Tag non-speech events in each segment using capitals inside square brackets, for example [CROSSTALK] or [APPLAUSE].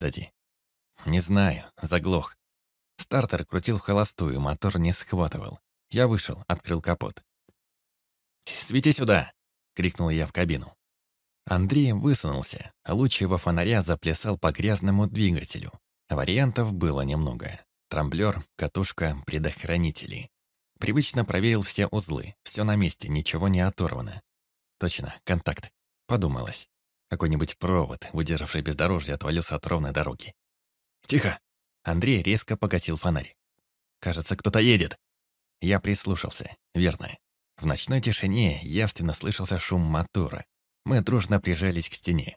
Дади. Не знаю, заглох. Стартер крутил в холостую, мотор не схватывал. Я вышел, открыл капот. «Свети сюда!» — крикнул я в кабину. Андрей высунулся, луч его фонаря заплясал по грязному двигателю. Вариантов было немного. Трамблер, катушка, предохранители. Привычно проверил все узлы. Все на месте, ничего не оторвано. Точно, контакт. Подумалось. Какой-нибудь провод, выдержавший бездорожье, отвалился от ровной дороги. «Тихо!» Андрей резко погасил фонарь. «Кажется, кто-то едет!» Я прислушался. Верно. В ночной тишине явственно слышался шум мотора. Мы дружно прижались к стене.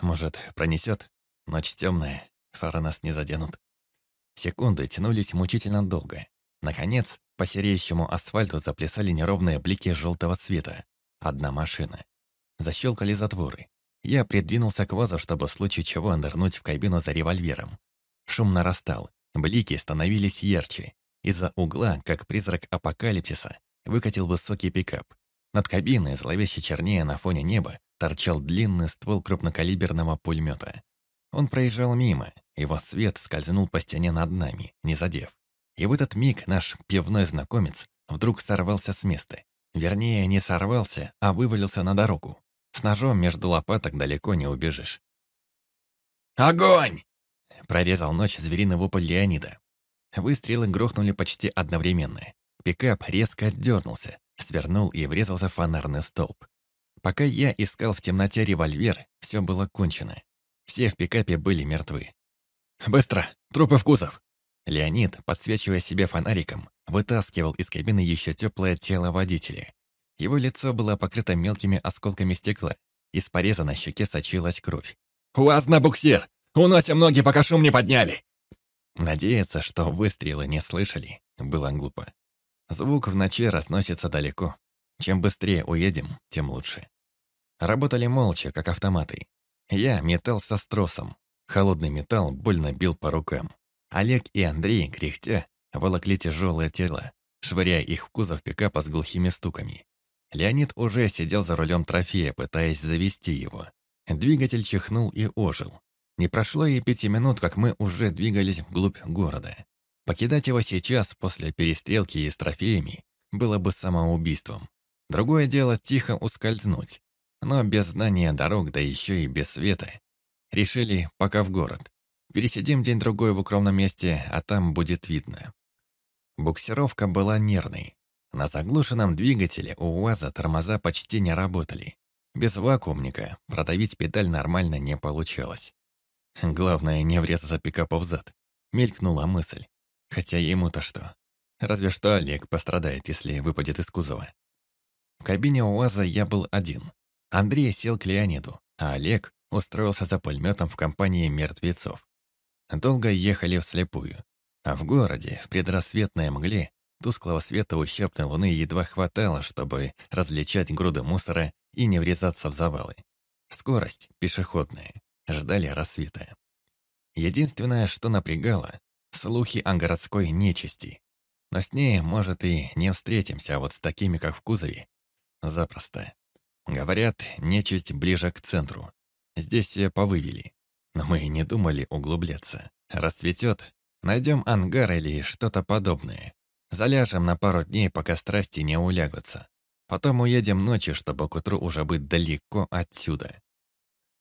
Может, пронесет? Ночь темная, фары нас не заденут. Секунды тянулись мучительно долго. Наконец, по сереющему асфальту заплясали неровные блики желтого цвета. Одна машина. Защелкали затворы. Я придвинулся к вазу, чтобы в случае чего нырнуть в кабину за револьвером. Шум нарастал, блики становились ярче. Из-за угла, как призрак апокалипсиса, выкатил высокий пикап. Над кабиной, зловеще чернее на фоне неба, торчал длинный ствол крупнокалиберного пулемета. Он проезжал мимо, его свет скользнул по стене над нами, не задев. И в этот миг наш пивной знакомец вдруг сорвался с места. Вернее, не сорвался, а вывалился на дорогу. С ножом между лопаток далеко не убежишь. «Огонь!» — прорезал ночь звериный вопль Леонида. Выстрелы грохнули почти одновременно. Пикап резко отдернулся, свернул и врезался в фонарный столб. Пока я искал в темноте револьвер, все было кончено. Все в пикапе были мертвы. «Быстро! Трупы в кузов!» Леонид, подсвечивая себе фонариком, вытаскивал из кабины еще теплое тело водителя. Его лицо было покрыто мелкими осколками стекла. Из пореза на щеке сочилась кровь. «У на буксир! Уносим ноги, пока шум не подняли!» Надеяться, что выстрелы не слышали, было глупо. Звук в ночи разносится далеко. Чем быстрее уедем, тем лучше. Работали молча, как автоматы. Я метался с тросом. Холодный металл больно бил по рукам. Олег и Андрей, кряхтя, волокли тяжелое тело, швыряя их в кузов пикапа с глухими стуками. Леонид уже сидел за рулем трофея, пытаясь завести его. Двигатель чихнул и ожил. Не прошло и пяти минут, как мы уже двигались вглубь города. Покидать его сейчас, после перестрелки и с трофеями, было бы самоубийством. Другое дело тихо ускользнуть. Но без знания дорог, да еще и без света. Решили пока в город. Пересидим день-другой в укромном месте, а там будет видно. Буксировка была нервной. На заглушенном двигателе у УАЗа тормоза почти не работали. Без вакуумника продавить педаль нормально не получалось. Главное, не врезаться пикапу в зад. Мелькнула мысль. Хотя ему-то что? Разве что Олег пострадает, если выпадет из кузова. В кабине УАЗа я был один. Андрей сел к Леониду, а Олег устроился за пулеметом в компании мертвецов. Долго ехали вслепую. А в городе, в предрассветной мгле, тусклого света ущербной луны едва хватало, чтобы различать груды мусора и не врезаться в завалы. Скорость пешеходная. Ждали рассвета. Единственное, что напрягало — слухи о городской нечисти. Но с ней, может, и не встретимся, а вот с такими, как в кузове, запросто. Говорят, нечисть ближе к центру. Здесь все повывели. Но мы и не думали углубляться. Расцветет, найдем ангар или что-то подобное. Заляжем на пару дней, пока страсти не улягутся. Потом уедем ночью, чтобы к утру уже быть далеко отсюда.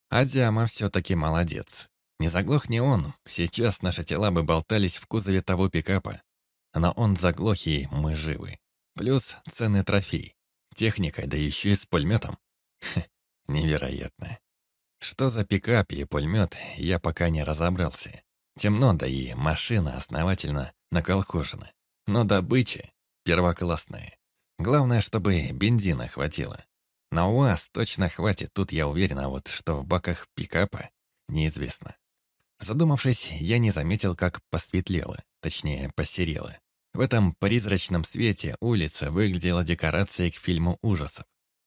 А Диама все-таки молодец. Не заглох не он, сейчас наши тела бы болтались в кузове того пикапа. Но он заглох, и мы живы. Плюс ценный трофей. Техника, да еще и с пулеметом. невероятно. Что за пикап и пулемет, я пока не разобрался. Темно, да и машина основательно наколхожена. Но добыча первоклассная. Главное, чтобы бензина хватило. На УАЗ точно хватит, тут я уверен, а вот что в баках пикапа, неизвестно. Задумавшись, я не заметил, как посветлело, точнее, посерело. В этом призрачном свете улица выглядела декорацией к фильму ужасов.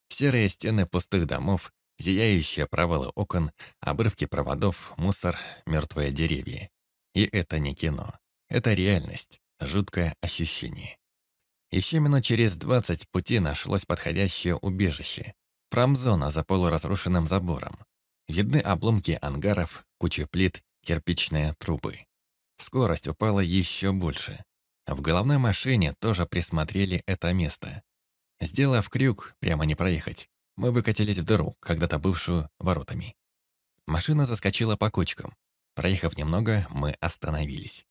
Серые стены пустых домов, Зияющие провалы окон, обрывки проводов, мусор, мертвые деревья. И это не кино. Это реальность, жуткое ощущение. Еще минут через двадцать пути нашлось подходящее убежище. Промзона за полуразрушенным забором. Видны обломки ангаров, куча плит, кирпичные трубы. Скорость упала еще больше. В головной машине тоже присмотрели это место. Сделав крюк, прямо не проехать, мы выкатились в дыру, когда-то бывшую воротами. Машина заскочила по кочкам. Проехав немного, мы остановились.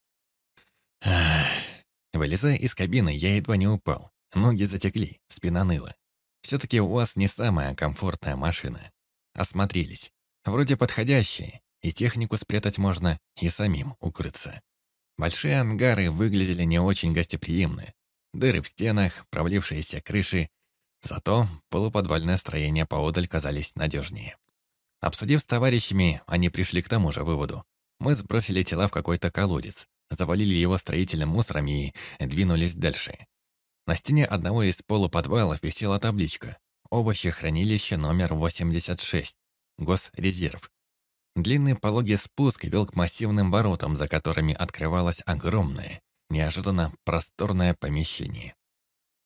Вылезая из кабины, я едва не упал. Ноги затекли, спина ныла. Все-таки у вас не самая комфортная машина. Осмотрелись. Вроде подходящие, и технику спрятать можно, и самим укрыться. Большие ангары выглядели не очень гостеприимны. Дыры в стенах, провалившиеся крыши. Зато полуподвальное строение поодаль казались надежнее. Обсудив с товарищами, они пришли к тому же выводу. Мы сбросили тела в какой-то колодец, завалили его строительным мусором и двинулись дальше. На стене одного из полуподвалов висела табличка «Овощехранилище номер 86. Госрезерв». Длинный пологий спуск вел к массивным воротам, за которыми открывалось огромное, неожиданно просторное помещение.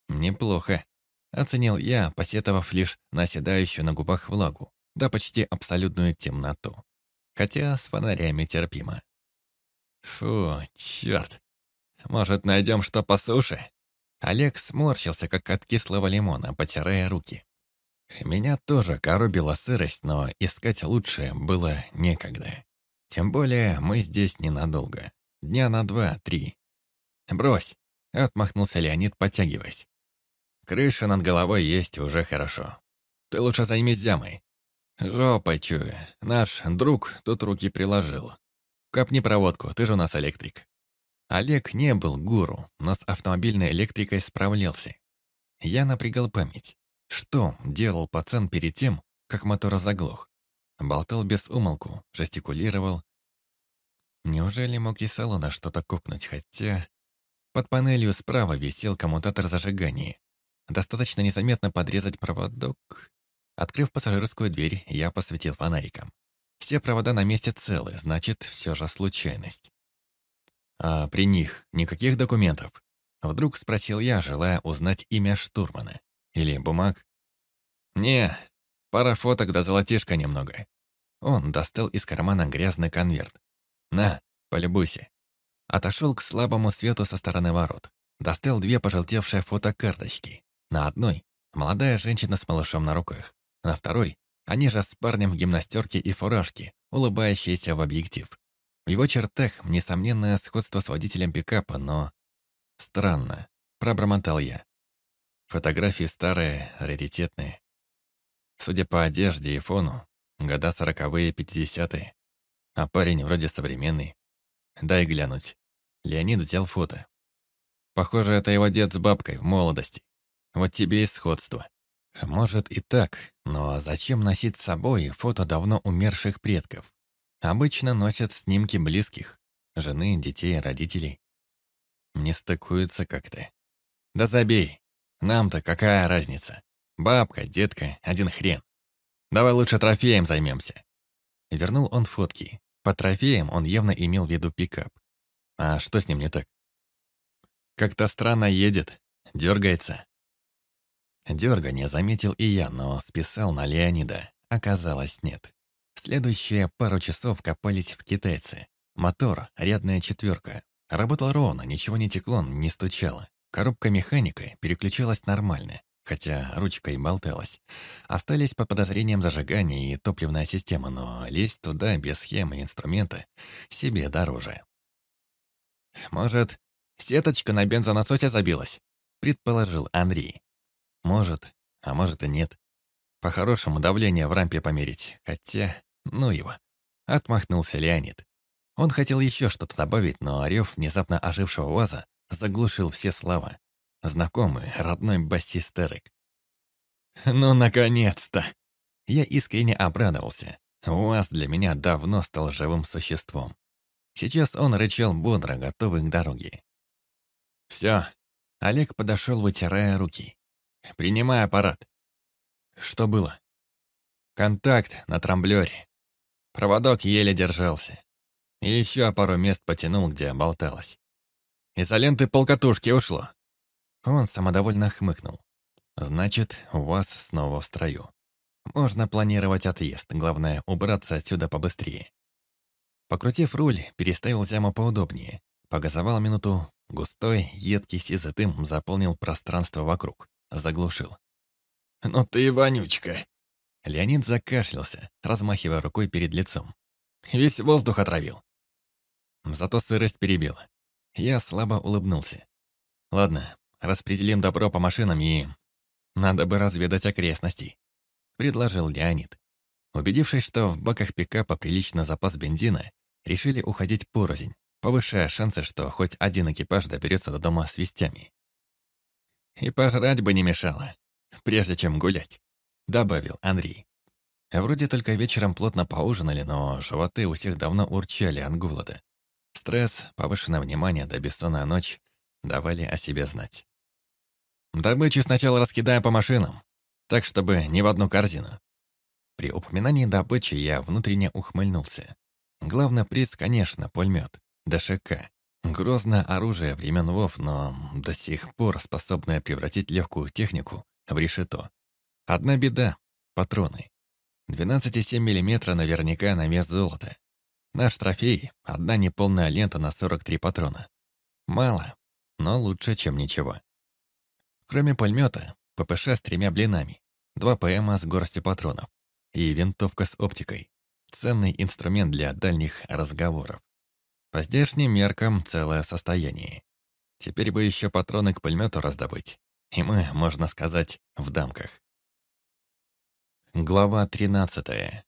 «Неплохо», — оценил я, посетовав лишь на оседающую на губах влагу, да почти абсолютную темноту. Хотя с фонарями терпимо. «Фу, черт. Может, найдем что по суше?» Олег сморщился, как от кислого лимона, потирая руки. Меня тоже коробила сырость, но искать лучшее было некогда. Тем более мы здесь ненадолго. Дня на два-три. «Брось!» — отмахнулся Леонид, подтягиваясь. «Крыша над головой есть уже хорошо. Ты лучше займись зямой. Жопой чую. Наш друг тут руки приложил. Копни проводку, ты же у нас электрик». Олег не был гуру, но с автомобильной электрикой справлялся. Я напрягал память. Что делал пацан перед тем, как мотор заглох? Болтал без умолку, жестикулировал. Неужели мог из салона что-то кукнуть, хотя... Под панелью справа висел коммутатор зажигания. Достаточно незаметно подрезать проводок. Открыв пассажирскую дверь, я посветил фонариком. Все провода на месте целы, значит, все же случайность. А при них никаких документов? Вдруг спросил я, желая узнать имя штурмана. Или бумаг? Не, пара фоток да золотишка немного. Он достал из кармана грязный конверт. На, полюбуйся. Отошел к слабому свету со стороны ворот. Достал две пожелтевшие фотокарточки. На одной — молодая женщина с малышом на руках. На второй — они же с парнем в гимнастерке и фуражке, улыбающиеся в объектив. В его чертах несомненное сходство с водителем пикапа, но... Странно. Пробормотал я. Фотографии старые, раритетные. Судя по одежде и фону, года сороковые, пятидесятые. А парень вроде современный. Дай глянуть. Леонид взял фото. Похоже, это его дед с бабкой в молодости. Вот тебе и сходство. Может и так, но зачем носить с собой фото давно умерших предков? Обычно носят снимки близких. Жены, детей, родителей. Не стыкуется как-то. Да забей. Нам-то какая разница? Бабка, детка, один хрен. Давай лучше трофеем займемся. Вернул он фотки. По трофеям он явно имел в виду пикап. А что с ним не так? Как-то странно едет, дергается. Дергание заметил и я, но списал на Леонида. Оказалось, нет. Следующие пару часов копались в китайце. Мотор, рядная четверка. Работал ровно, ничего не текло, не стучало. Коробка механика переключилась нормально, хотя ручкой болталась. Остались под подозрением зажигания и топливная система, но лезть туда без схемы и инструмента себе дороже. «Может, сеточка на бензонасосе забилась?» — предположил Андрей. Может, а может и нет. По-хорошему давление в рампе померить, хотя, ну его. Отмахнулся Леонид. Он хотел еще что-то добавить, но орев внезапно ожившего УАЗа заглушил все слова. Знакомый, родной басист Эрик. «Ну, наконец-то!» Я искренне обрадовался. УАЗ для меня давно стал живым существом. Сейчас он рычал бодро, готовый к дороге. «Все». Олег подошел, вытирая руки. Принимай аппарат. Что было? Контакт на трамблере. Проводок еле держался. И еще пару мест потянул, где болталось. Изоленты полкатушки ушло. Он самодовольно хмыкнул. Значит, у вас снова в строю. Можно планировать отъезд, главное убраться отсюда побыстрее. Покрутив руль, переставил зяму поудобнее. Погазовал минуту, густой, едкий сизый дым заполнил пространство вокруг. Заглушил. «Ну ты вонючка!» Леонид закашлялся, размахивая рукой перед лицом. «Весь воздух отравил!» Зато сырость перебила. Я слабо улыбнулся. «Ладно, распределим добро по машинам и... Надо бы разведать окрестности», — предложил Леонид. Убедившись, что в баках пикапа прилично запас бензина, решили уходить порознь, повышая шансы, что хоть один экипаж доберется до дома с вестями. «И пожрать бы не мешало, прежде чем гулять», — добавил Андрей. Вроде только вечером плотно поужинали, но животы у всех давно урчали от голода. Стресс, повышенное внимание да бессонная ночь давали о себе знать. «Добычу сначала раскидаем по машинам, так, чтобы не в одну корзину». При упоминании добычи я внутренне ухмыльнулся. Главный приз, конечно, пулемет, ДШК. Грозное оружие времен ВОВ, но до сих пор способное превратить легкую технику в решето. Одна беда — патроны. 12,7 мм наверняка на вес золота. Наш трофей — одна неполная лента на 43 патрона. Мало, но лучше, чем ничего. Кроме пулемета, ППШ с тремя блинами, два ПМА с горстью патронов и винтовка с оптикой. Ценный инструмент для дальних разговоров. По здешним меркам целое состояние. Теперь бы еще патроны к пулемету раздобыть. И мы, можно сказать, в дамках. Глава 13.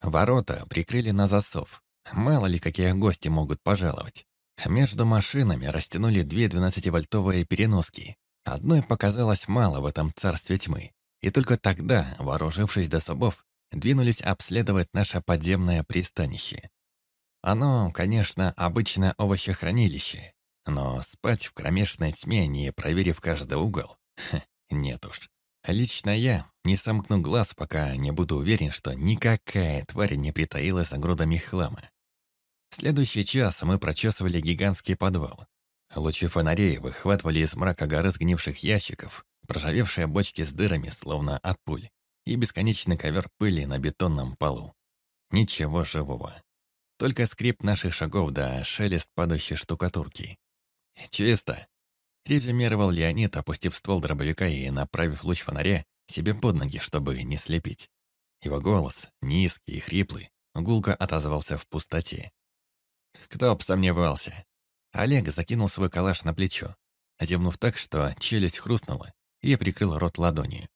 Ворота прикрыли на засов. Мало ли какие гости могут пожаловать. Между машинами растянули две 12-вольтовые переноски. Одной показалось мало в этом царстве тьмы. И только тогда, вооружившись до зубов, двинулись обследовать наше подземное пристанище. Оно, конечно, обычное овощехранилище, но спать в кромешной тьме, не проверив каждый угол, [LAUGHS] нет уж. Лично я не сомкну глаз, пока не буду уверен, что никакая тварь не притаилась за грудами хлама. Следующий час мы прочесывали гигантский подвал. Лучи фонарей выхватывали из мрака горы сгнивших ящиков, проржавевшие бочки с дырами, словно от пуль, и бесконечный ковер пыли на бетонном полу. Ничего живого. Только скрип наших шагов да шелест падающей штукатурки. «Чисто», — резюмировал Леонид, опустив ствол дробовика и направив луч фонаря себе под ноги, чтобы не слепить. Его голос, низкий и хриплый, гулко отозвался в пустоте. Кто б сомневался. Олег закинул свой калаш на плечо, зевнув так, что челюсть хрустнула, и прикрыл рот ладонью.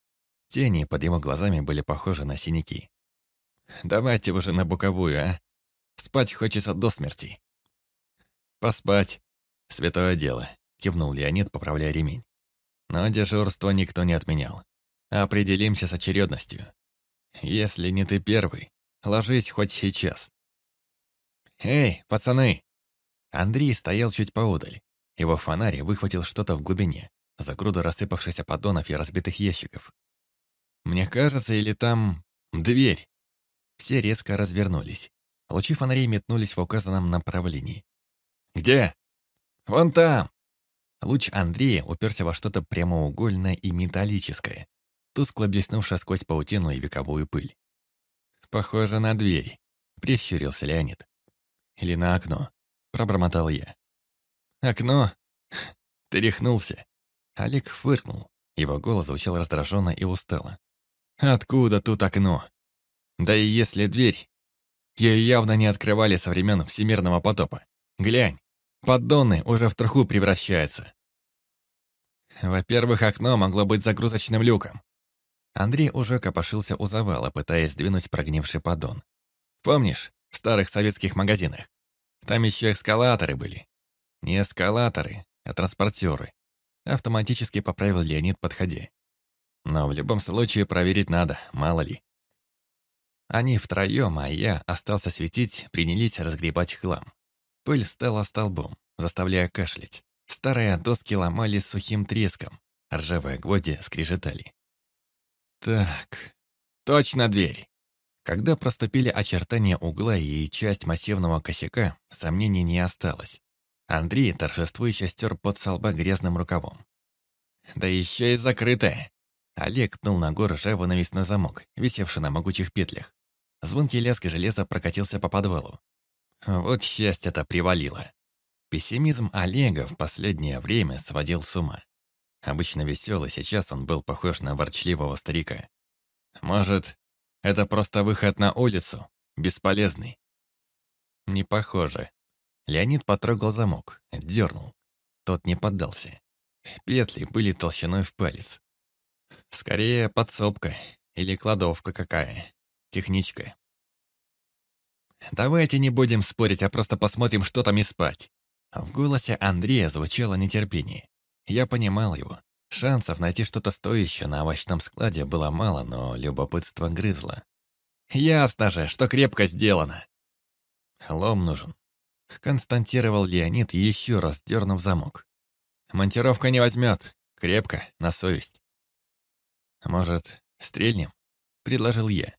Тени под его глазами были похожи на синяки. «Давайте уже на боковую, а? Спать хочется до смерти». «Поспать. Святое дело», — кивнул Леонид, поправляя ремень. «Но дежурство никто не отменял. Определимся с очередностью. Если не ты первый, ложись хоть сейчас». «Эй, пацаны!» Андрей стоял чуть поодаль. Его фонарь выхватил что-то в глубине, за груду рассыпавшихся поддонов и разбитых ящиков. Мне кажется, или там... дверь?» Все резко развернулись. Лучи фонарей метнулись в указанном направлении. «Где?» «Вон там!» Луч Андрея уперся во что-то прямоугольное и металлическое, тускло блеснувшее сквозь паутину и вековую пыль. «Похоже на дверь», — прищурился Леонид. «Или на окно», — пробормотал я. «Окно? Ты рехнулся?» Олег фыркнул. Его голос звучал раздраженно и устало. «Откуда тут окно? Да и если дверь, ее явно не открывали со времен всемирного потопа. Глянь, поддоны уже в труху превращаются». Во-первых, окно могло быть загрузочным люком. Андрей уже копошился у завала, пытаясь сдвинуть прогнивший поддон. Помнишь, в старых советских магазинах? Там еще эскалаторы были. Не эскалаторы, а транспортеры. Автоматически поправил Леонид, подходя. Но в любом случае проверить надо, мало ли. Они втроем, а я остался светить, принялись разгребать хлам. Пыль стала столбом, заставляя кашлять. Старые доски ломали сухим треском, ржавые гвозди скрежетали. Так, точно дверь. Когда проступили очертания угла и часть массивного косяка, сомнений не осталось. Андрей торжествующе стер под солба грязным рукавом. «Да еще и закрытая. Олег пнул ногой ржавый навесной замок, висевший на могучих петлях. Звонкий лязг железа прокатился по подвалу. Вот счастье-то привалило. Пессимизм Олега в последнее время сводил с ума. Обычно веселый, сейчас он был похож на ворчливого старика. Может, это просто выход на улицу? Бесполезный? Не похоже. Леонид потрогал замок, дернул. Тот не поддался. Петли были толщиной в палец. Скорее, подсобка или кладовка какая. Техничка. «Давайте не будем спорить, а просто посмотрим, что там и спать». В голосе Андрея звучало нетерпение. Я понимал его. Шансов найти что-то стоящее на овощном складе было мало, но любопытство грызло. «Ясно же, что крепко сделано». «Лом нужен», — константировал Леонид, еще раз дернув замок. «Монтировка не возьмет. Крепко, на совесть». «Может, стрельнем?» — предложил я.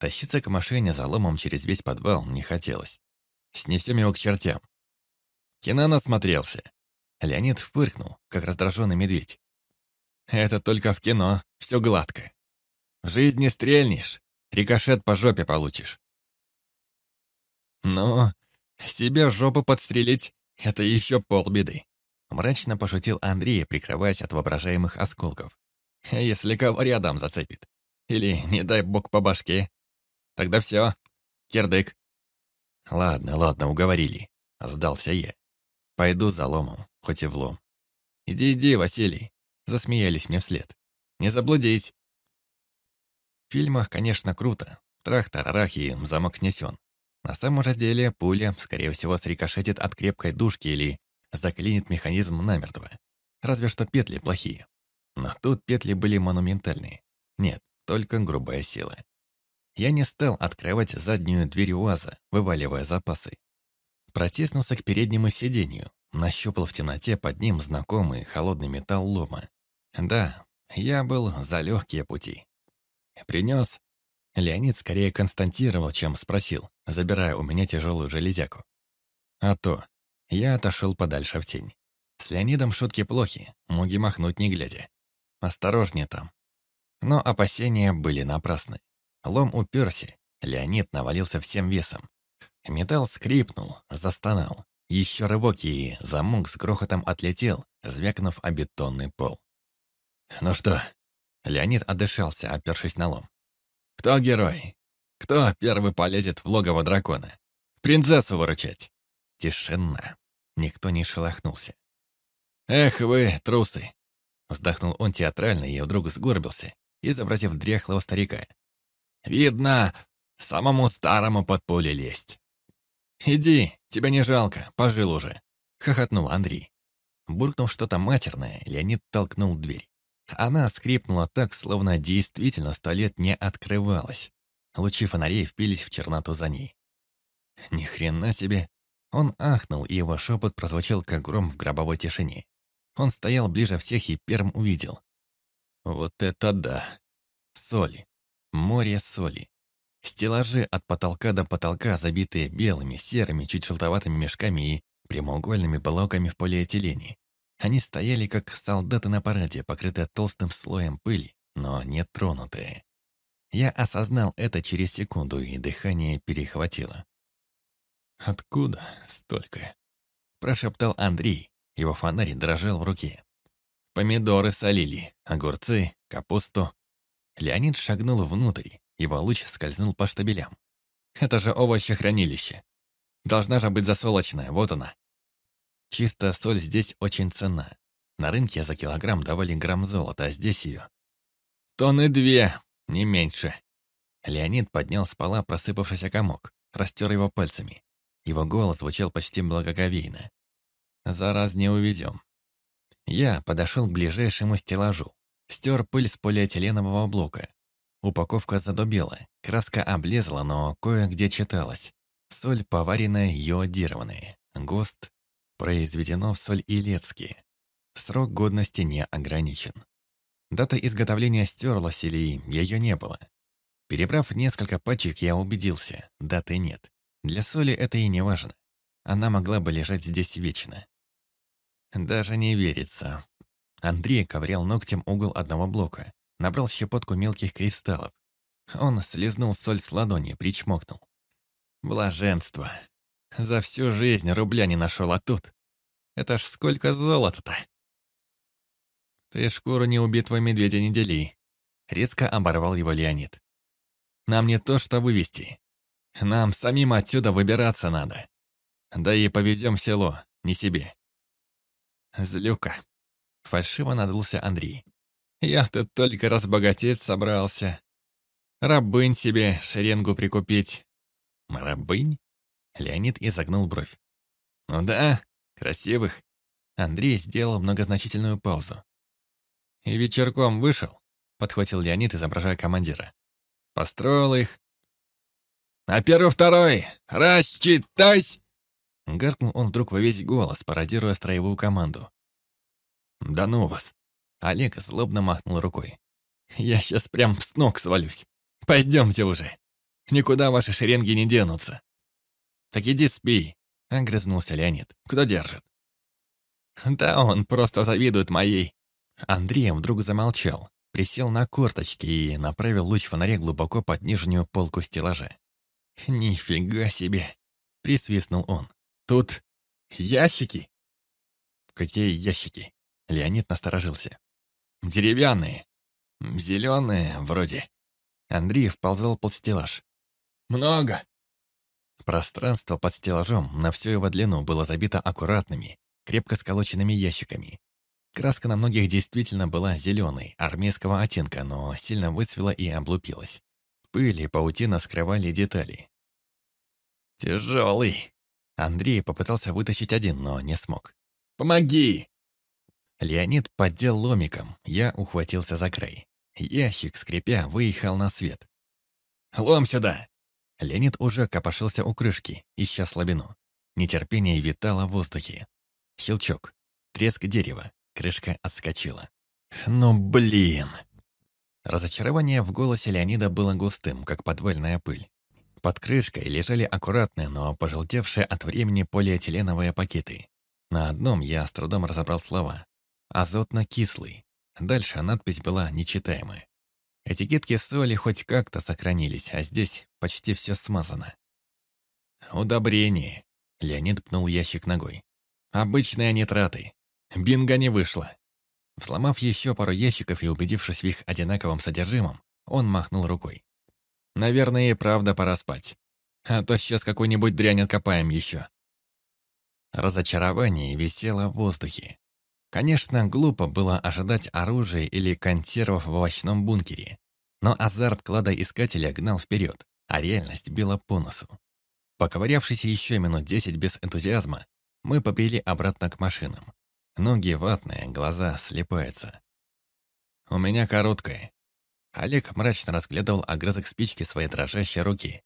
Тащиться к машине за ломом через весь подвал не хотелось. Снесем его к чертям. Кино насмотрелся. Леонид фыркнул, как раздраженный медведь. Это только в кино, все гладко. В жизни стрельнешь, рикошет по жопе получишь. Но себе жопу подстрелить — это еще полбеды. Мрачно пошутил Андрей, прикрываясь от воображаемых осколков. Если кого рядом зацепит. Или, не дай бог, по башке. Тогда все. Кирдык. Ладно, ладно, уговорили. Сдался я. Пойду за ломом, хоть и в лом. Иди, иди, Василий. Засмеялись мне вслед. Не заблудись. В фильмах, конечно, круто. Трах-тарарах и замок снесен. На самом же деле пуля, скорее всего, срикошетит от крепкой дужки или заклинит механизм намертво. Разве что петли плохие. Но тут петли были монументальные. Нет, только грубая сила. Я не стал открывать заднюю дверь УАЗа, вываливая запасы. Протиснулся к переднему сиденью, нащупал в темноте под ним знакомый холодный металл лома. Да, я был за легкие пути. Принес. Леонид скорее константировал, чем спросил, забирая у меня тяжелую железяку. А то, я отошел подальше в тень. С Леонидом шутки плохи, моги махнуть не глядя. Осторожнее там. Но опасения были напрасны. Лом уперся, Леонид навалился всем весом. Металл скрипнул, застонал. Еще рывок и замок с грохотом отлетел, звякнув о бетонный пол. «Ну что?» Леонид отдышался, опершись на лом. «Кто герой? Кто первый полезет в логово дракона? Принцессу выручать?» Тишина. Никто не шелохнулся. «Эх вы, трусы!» Вздохнул он театрально и вдруг сгорбился, изобразив дряхлого старика. Видно, самому старому под поле лезть. «Иди, тебя не жалко, пожил уже», — хохотнул Андрей. Буркнув что-то матерное, Леонид толкнул дверь. Она скрипнула так, словно действительно сто лет не открывалась. Лучи фонарей впились в черноту за ней. Ни хрена себе. Он ахнул, и его шепот прозвучал, как гром в гробовой тишине. Он стоял ближе всех и первым увидел. Вот это да! Соль. Море соли. Стеллажи от потолка до потолка, забитые белыми, серыми, чуть желтоватыми мешками и прямоугольными блоками в полиэтилене. Они стояли, как солдаты на параде, покрытые толстым слоем пыли, но не тронутые. Я осознал это через секунду, и дыхание перехватило. «Откуда столько?» – прошептал Андрей. Его фонарь дрожал в руке. Помидоры солили, огурцы, капусту, Леонид шагнул внутрь, его луч скользнул по штабелям. «Это же овощехранилище. Должна же быть засолочная, вот она». Чистая соль здесь очень ценна. На рынке за килограмм давали грамм золота, а здесь ее... Тонны две, не меньше. Леонид поднял с пола просыпавшийся комок, растер его пальцами. Его голос звучал почти благоговейно. «Зараз не увезем». Я подошел к ближайшему стеллажу, Стер пыль с полиэтиленового блока. Упаковка задубела, краска облезла, но кое-где читалось. Соль поваренная, йодированная. ГОСТ произведено в соль Илецке. Срок годности не ограничен. Дата изготовления стерлась или ее не было. Перебрав несколько пачек, я убедился, даты нет. Для соли это и не важно. Она могла бы лежать здесь вечно. Даже не верится, Андрей ковырял ногтем угол одного блока. набрал щепотку мелких кристаллов. Он слезнул соль с ладони, причмокнул. Блаженство. За всю жизнь рубля не нашел, а тут... Это ж сколько золота-то! Ты шкуру неубитого медведя не дели. Резко оборвал его Леонид. Нам не то что вывести. Нам самим отсюда выбираться надо. Да и повезем село, не себе. Злюка. Фальшиво надулся Андрей. Я тут только разбогатеть собрался. Рабынь себе шеренгу прикупить. Рабынь? Леонид изогнул бровь. Ну да, красивых. Андрей сделал многозначительную паузу. И вечерком вышел, подхватил Леонид, изображая командира. Построил их. А первый-второй, рассчитайся! Гаркнул он вдруг во весь голос, пародируя строевую команду. «Да ну вас!» Олег злобно махнул рукой. «Я сейчас прям с ног свалюсь. Пойдемте уже. Никуда ваши шеренги не денутся». «Так иди спи», — огрызнулся Леонид. «Куда держит?» «Да он просто завидует моей». Андрей вдруг замолчал, присел на корточки и направил луч фонаря глубоко под нижнюю полку стеллажа. «Нифига себе!» — присвистнул он. «Тут ящики?» «Какие ящики?» Леонид насторожился. «Деревянные. Зеленые, вроде». Андрей вползал под стеллаж. «Много!» Пространство под стеллажом на всю его длину было забито аккуратными, крепко сколоченными ящиками. Краска на многих действительно была зеленой, армейского оттенка, но сильно выцвела и облупилась. Пыль и паутина скрывали детали. «Тяжелый!» Андрей попытался вытащить один, но не смог. «Помоги!» Леонид поддел ломиком, я ухватился за край. Ящик, скрипя, выехал на свет. «Лом сюда!» Леонид уже копошился у крышки, ища слабину. Нетерпение витало в воздухе. Щелчок. Треск дерева. Крышка отскочила. «Ну блин!» Разочарование в голосе Леонида было густым, как подвальная пыль. Под крышкой лежали аккуратные, но пожелтевшие от времени полиэтиленовые пакеты. На одном я с трудом разобрал слова. «Азотно-кислый». Дальше надпись была нечитаемая. Этикетки соли хоть как-то сохранились, а здесь почти все смазано. «Удобрение», — Леонид пнул ящик ногой. «Обычные нитраты. Бинго не вышло». Взломав еще пару ящиков и убедившись в их одинаковом содержимом, он махнул рукой. Наверное, и правда пора спать. А то сейчас какую-нибудь дрянь откопаем еще. Разочарование висело в воздухе. Конечно, глупо было ожидать оружия или консервов в овощном бункере. Но азарт кладоискателя гнал вперед, а реальность била по носу. Поковырявшись еще минут десять без энтузиазма, мы побрели обратно к машинам. Ноги ватные, глаза слепаются. «У меня короткая», Олег мрачно разглядывал огрызок спички своей дрожащей руки.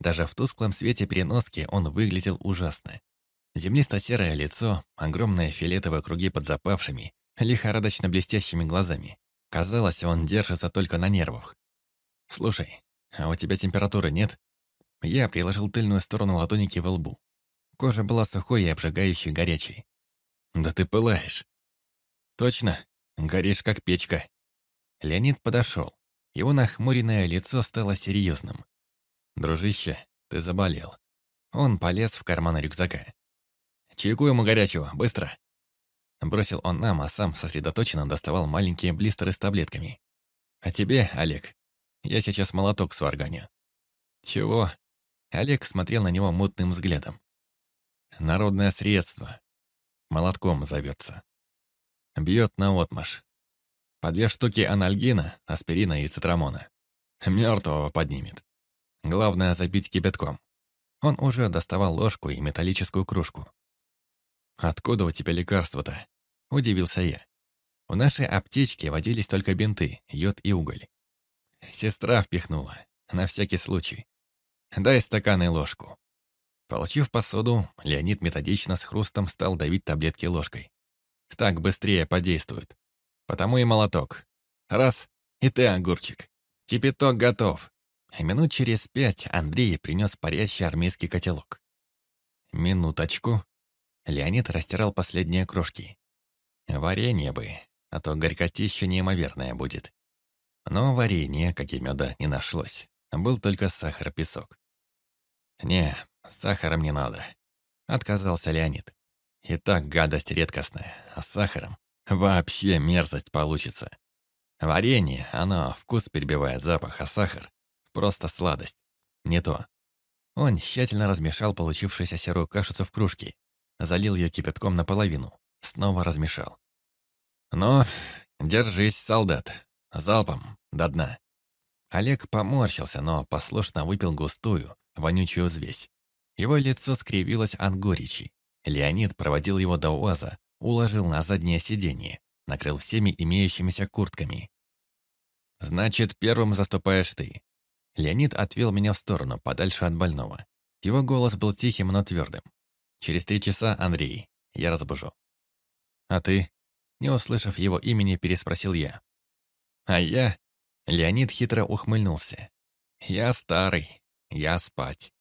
Даже в тусклом свете переноски он выглядел ужасно. Землисто-серое лицо, огромные фиолетовые круги под запавшими, лихорадочно блестящими глазами. Казалось, он держится только на нервах. «Слушай, а у тебя температуры нет?» Я приложил тыльную сторону ладони к лбу. Кожа была сухой и обжигающей горячей. «Да ты пылаешь!» «Точно, горишь как печка!» Леонид подошел, его нахмуренное лицо стало серьезным. «Дружище, ты заболел». Он полез в карман рюкзака. «Чайку ему горячего, быстро!» Бросил он нам, а сам сосредоточенно доставал маленькие блистеры с таблетками. «А тебе, Олег, я сейчас молоток сварганю». «Чего?» Олег смотрел на него мутным взглядом. «Народное средство. Молотком зовется. Бьет наотмашь. По две штуки анальгина, аспирина и цитрамона. Мертвого поднимет. Главное забить кипятком. Он уже доставал ложку и металлическую кружку. «Откуда у тебя лекарства-то?» – удивился я. У нашей аптечки водились только бинты, йод и уголь. Сестра впихнула, на всякий случай. «Дай стакан и ложку». Получив посуду, Леонид методично с хрустом стал давить таблетки ложкой. Так быстрее подействует. Потому и молоток. Раз, и ты огурчик. Кипяток готов. Минут через пять Андрей принес парящий армейский котелок. Минуточку. Леонид растирал последние крошки. Варенье бы, а то горькотища неимоверная будет. Но варенье, как и меда, не нашлось. Был только сахар-песок. «Не, сахаром не надо», — отказался Леонид. «И так гадость редкостная, а сахаром вообще мерзость получится. Варенье, оно вкус перебивает запах, а сахар — просто сладость. Не то». Он тщательно размешал получившуюся серую кашицу в кружке, залил ее кипятком наполовину, снова размешал. «Ну, держись, солдат, залпом, до дна». Олег поморщился, но послушно выпил густую, вонючую взвесь. Его лицо скривилось от горечи. Леонид проводил его до УАЗа, уложил на заднее сиденье, накрыл всеми имеющимися куртками. «Значит, первым заступаешь ты». Леонид отвел меня в сторону, подальше от больного. Его голос был тихим, но твердым. «Через три часа, Андрей, я разбужу». «А ты?» Не услышав его имени, переспросил я. «А я?» Леонид хитро ухмыльнулся. «Я старый, я спать.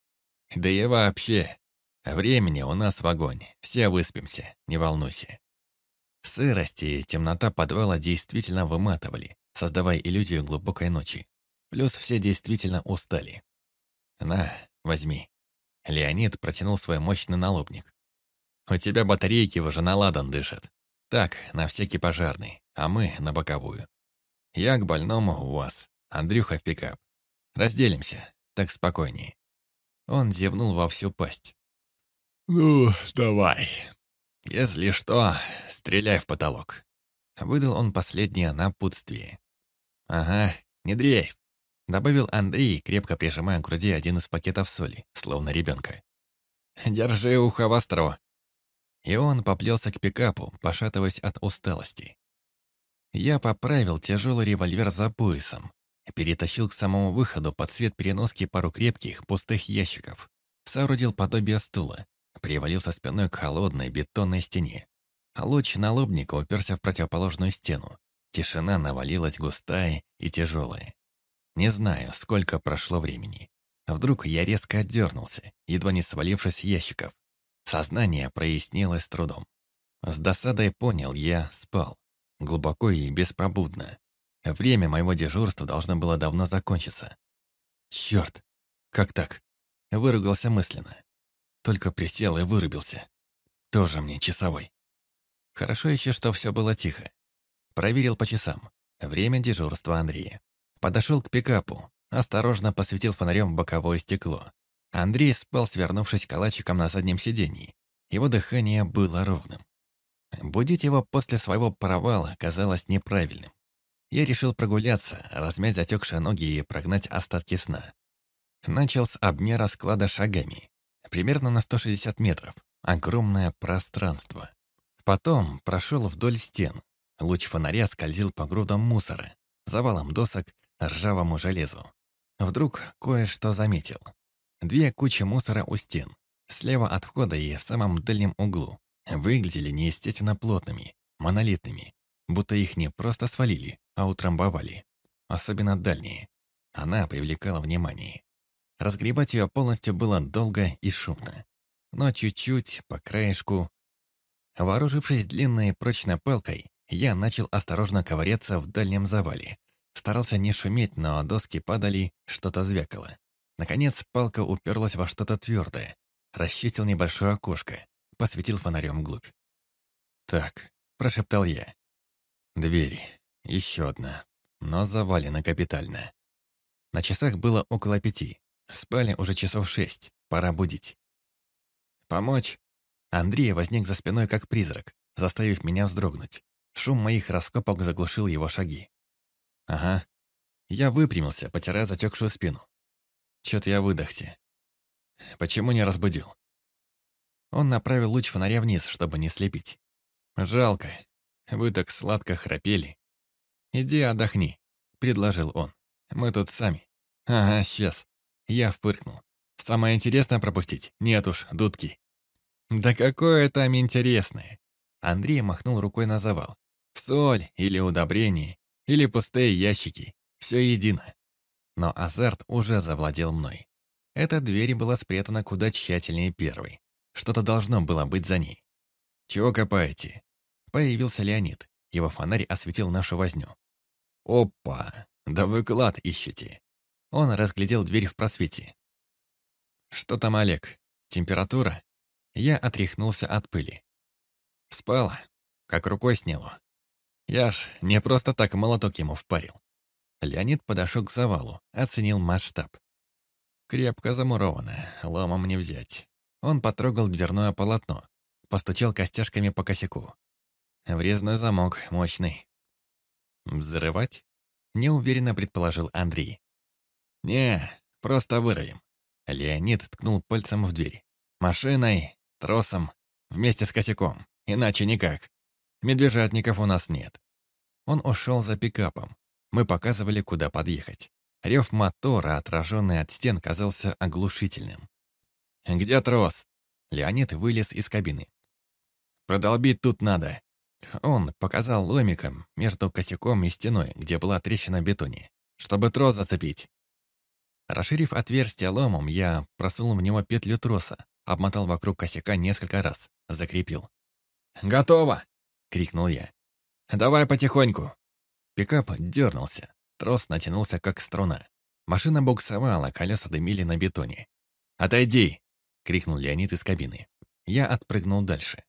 Да и вообще, времени у нас в огонь, все выспимся, не волнуйся. Сырость и темнота подвала действительно выматывали, создавая иллюзию глубокой ночи. Плюс все действительно устали. «На, возьми». Леонид протянул свой мощный налобник. «У тебя батарейки уже на дышат. Так, на всякий пожарный, а мы на боковую. Я к больному у вас, Андрюха в пикап. Разделимся, так спокойнее. Он зевнул во всю пасть. «Ну, давай. Если что, стреляй в потолок». Выдал он последнее напутствие. «Ага, не дрейф», — добавил Андрей, крепко прижимая к груди один из пакетов соли, словно ребенка. «Держи ухо востро». И он поплелся к пикапу, пошатываясь от усталости. Я поправил тяжелый револьвер за поясом, Перетащил к самому выходу под свет переноски пару крепких, пустых ящиков. Соорудил подобие стула. Привалился спиной к холодной бетонной стене. Луч налобника уперся в противоположную стену. Тишина навалилась густая и тяжелая. Не знаю, сколько прошло времени. Вдруг я резко отдернулся, едва не свалившись ящиков. Сознание прояснилось трудом. С досадой понял, я спал. Глубоко и беспробудно. Время моего дежурства должно было давно закончиться. Черт, как так? Выругался мысленно. Только присел и вырубился. Тоже мне часовой. Хорошо еще, что все было тихо. Проверил по часам. Время дежурства Андрея. Подошел к пикапу, осторожно посветил фонарем в боковое стекло. Андрей спал, свернувшись калачиком на заднем сиденье. Его дыхание было ровным. Будить его после своего провала казалось неправильным. Я решил прогуляться, размять затекшие ноги и прогнать остатки сна. Начал с обмера склада шагами. Примерно на 160 метров. Огромное пространство. Потом прошел вдоль стен. Луч фонаря скользил по грудам мусора, завалам досок, ржавому железу. Вдруг кое-что заметил. Две кучи мусора у стен. Слева от входа и в самом дальнем углу. Выглядели неестественно плотными, монолитными, будто их не просто свалили, а утрамбовали. Особенно дальние. Она привлекала внимание. Разгребать ее полностью было долго и шумно. Но чуть-чуть, по краешку. Вооружившись длинной прочной палкой, я начал осторожно ковыряться в дальнем завале. Старался не шуметь, но доски падали, что-то звякало. Наконец палка уперлась во что-то твердое. Расчистил небольшое окошко, посветил фонарем вглубь. «Так», — прошептал я. «Дверь. Еще одна, но завалена капитально. На часах было около пяти. Спали уже часов шесть. Пора будить. «Помочь?» Андрей возник за спиной как призрак, заставив меня вздрогнуть. Шум моих раскопок заглушил его шаги. «Ага». Я выпрямился, потирая затекшую спину. Чё-то я выдохся. Почему не разбудил? Он направил луч фонаря вниз, чтобы не слепить. «Жалко. Вы так сладко храпели. «Иди отдохни», — предложил он. «Мы тут сами». «Ага, сейчас». Я впыркнул. «Самое интересное пропустить? Нет уж, дудки». «Да какое там интересное?» Андрей махнул рукой на завал. «Соль или удобрение, или пустые ящики. Все едино». Но азарт уже завладел мной. Эта дверь была спрятана куда тщательнее первой. Что-то должно было быть за ней. «Чего копаете?» Появился Леонид. Его фонарь осветил нашу возню. Опа! Да вы клад ищете. Он разглядел дверь в просвете. Что там, Олег? Температура? Я отряхнулся от пыли. Спала, как рукой сняло. Я ж не просто так молоток ему впарил. Леонид подошел к завалу, оценил масштаб. Крепко замурованное, ломом не взять. Он потрогал дверное полотно, постучал костяшками по косяку. Врезной замок, мощный. «Взрывать?» — неуверенно предположил Андрей. «Не, просто выроем». Леонид ткнул пальцем в дверь. «Машиной, тросом, вместе с косяком. Иначе никак. Медвежатников у нас нет». Он ушел за пикапом. Мы показывали, куда подъехать. Рев мотора, отраженный от стен, казался оглушительным. «Где трос?» Леонид вылез из кабины. «Продолбить тут надо». Он показал ломиком между косяком и стеной, где была трещина бетоне, чтобы трос зацепить. Расширив отверстие ломом, я просунул в него петлю троса, обмотал вокруг косяка несколько раз, закрепил. «Готово!» — крикнул я. «Давай потихоньку!» Пикап дернулся, трос натянулся как струна. Машина буксовала, колеса дымили на бетоне. «Отойди!» — крикнул Леонид из кабины. Я отпрыгнул дальше.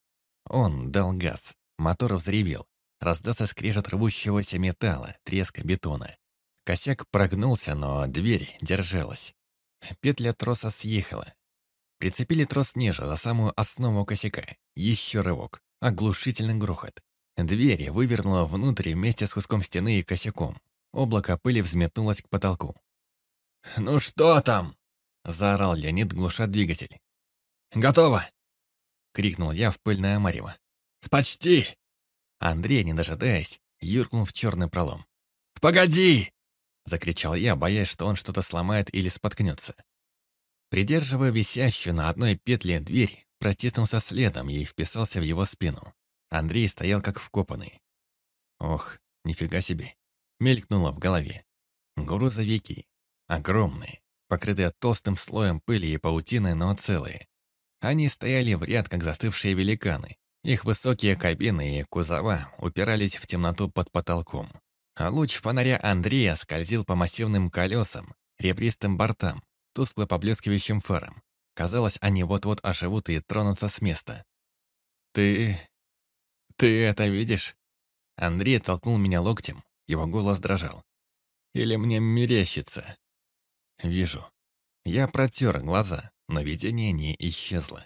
Он дал газ, мотор взревел. Раздался скрежет рвущегося металла, треск бетона. Косяк прогнулся, но дверь держалась. Петля троса съехала. Прицепили трос ниже, за самую основу косяка. Еще рывок. Оглушительный грохот. Дверь вывернула внутрь вместе с куском стены и косяком. Облако пыли взметнулось к потолку. «Ну что там?» — заорал Леонид, глуша двигатель. «Готово!» — крикнул я в пыльное марево. «Почти!» Андрей, не дожидаясь, юркнул в черный пролом. «Погоди!» Закричал я, боясь, что он что-то сломает или споткнется. Придерживая висящую на одной петле дверь, протиснулся следом и вписался в его спину. Андрей стоял как вкопанный. Ох, нифига себе. Мелькнуло в голове. Грузовики. Огромные, покрытые толстым слоем пыли и паутины, но целые. Они стояли в ряд, как застывшие великаны. Их высокие кабины и кузова упирались в темноту под потолком. А луч фонаря Андрея скользил по массивным колесам, ребристым бортам, тускло поблескивающим фарам. Казалось, они вот-вот оживут и тронутся с места. «Ты... ты это видишь?» Андрей толкнул меня локтем, его голос дрожал. «Или мне мерещится?» «Вижу». Я протер глаза, но видение не исчезло.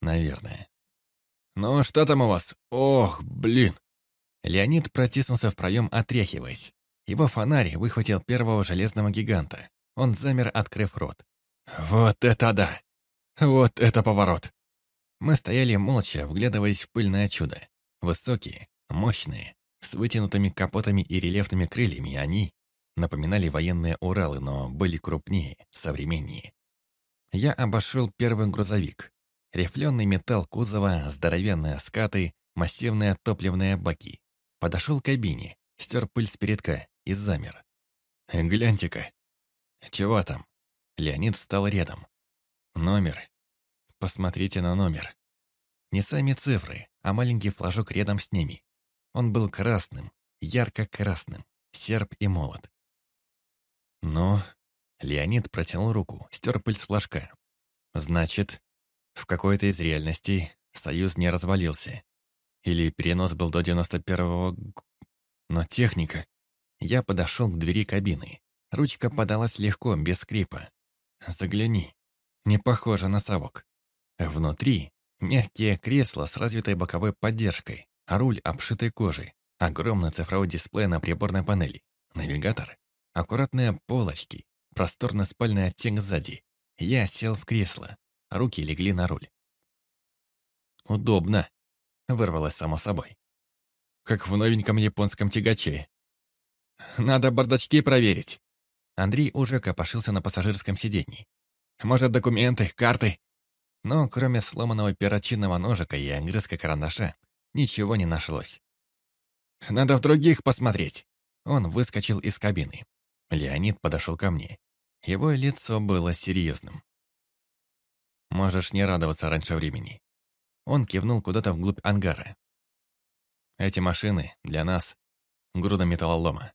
Наверное. «Ну, что там у вас? Ох, блин!» Леонид протиснулся в проем, отряхиваясь. Его фонарь выхватил первого железного гиганта. Он замер, открыв рот. «Вот это да! Вот это поворот!» Мы стояли молча, вглядываясь в пыльное чудо. Высокие, мощные, с вытянутыми капотами и рельефными крыльями, они напоминали военные Уралы, но были крупнее, современнее. Я обошел первый грузовик. Рифленый металл кузова, здоровенные скаты, массивные топливные баки. Подошел к кабине, стер пыль с передка и замер. «Гляньте-ка». «Чего там?» Леонид встал рядом. «Номер. Посмотрите на номер». Не сами цифры, а маленький флажок рядом с ними. Он был красным, ярко-красным, серп и молот. Но Леонид протянул руку, стер пыль с флажка. «Значит, в какой-то из реальностей союз не развалился. Или перенос был до 91-го... Но техника... Я подошел к двери кабины. Ручка подалась легко, без скрипа. Загляни. Не похоже на совок. Внутри мягкие кресла с развитой боковой поддержкой, а руль обшитый кожей, огромный цифровой дисплей на приборной панели, навигатор, аккуратные полочки, просторный спальный оттенок сзади. Я сел в кресло, руки легли на руль. Удобно. Вырвалось само собой. Как в новеньком японском тягаче. Надо бардачки проверить. Андрей уже копошился на пассажирском сиденье. Может, документы, карты? Но кроме сломанного перочинного ножика и английского карандаша, ничего не нашлось. «Надо в других посмотреть!» Он выскочил из кабины. Леонид подошел ко мне. Его лицо было серьезным. «Можешь не радоваться раньше времени. Он кивнул куда-то вглубь ангара. «Эти машины для нас — груда металлолома.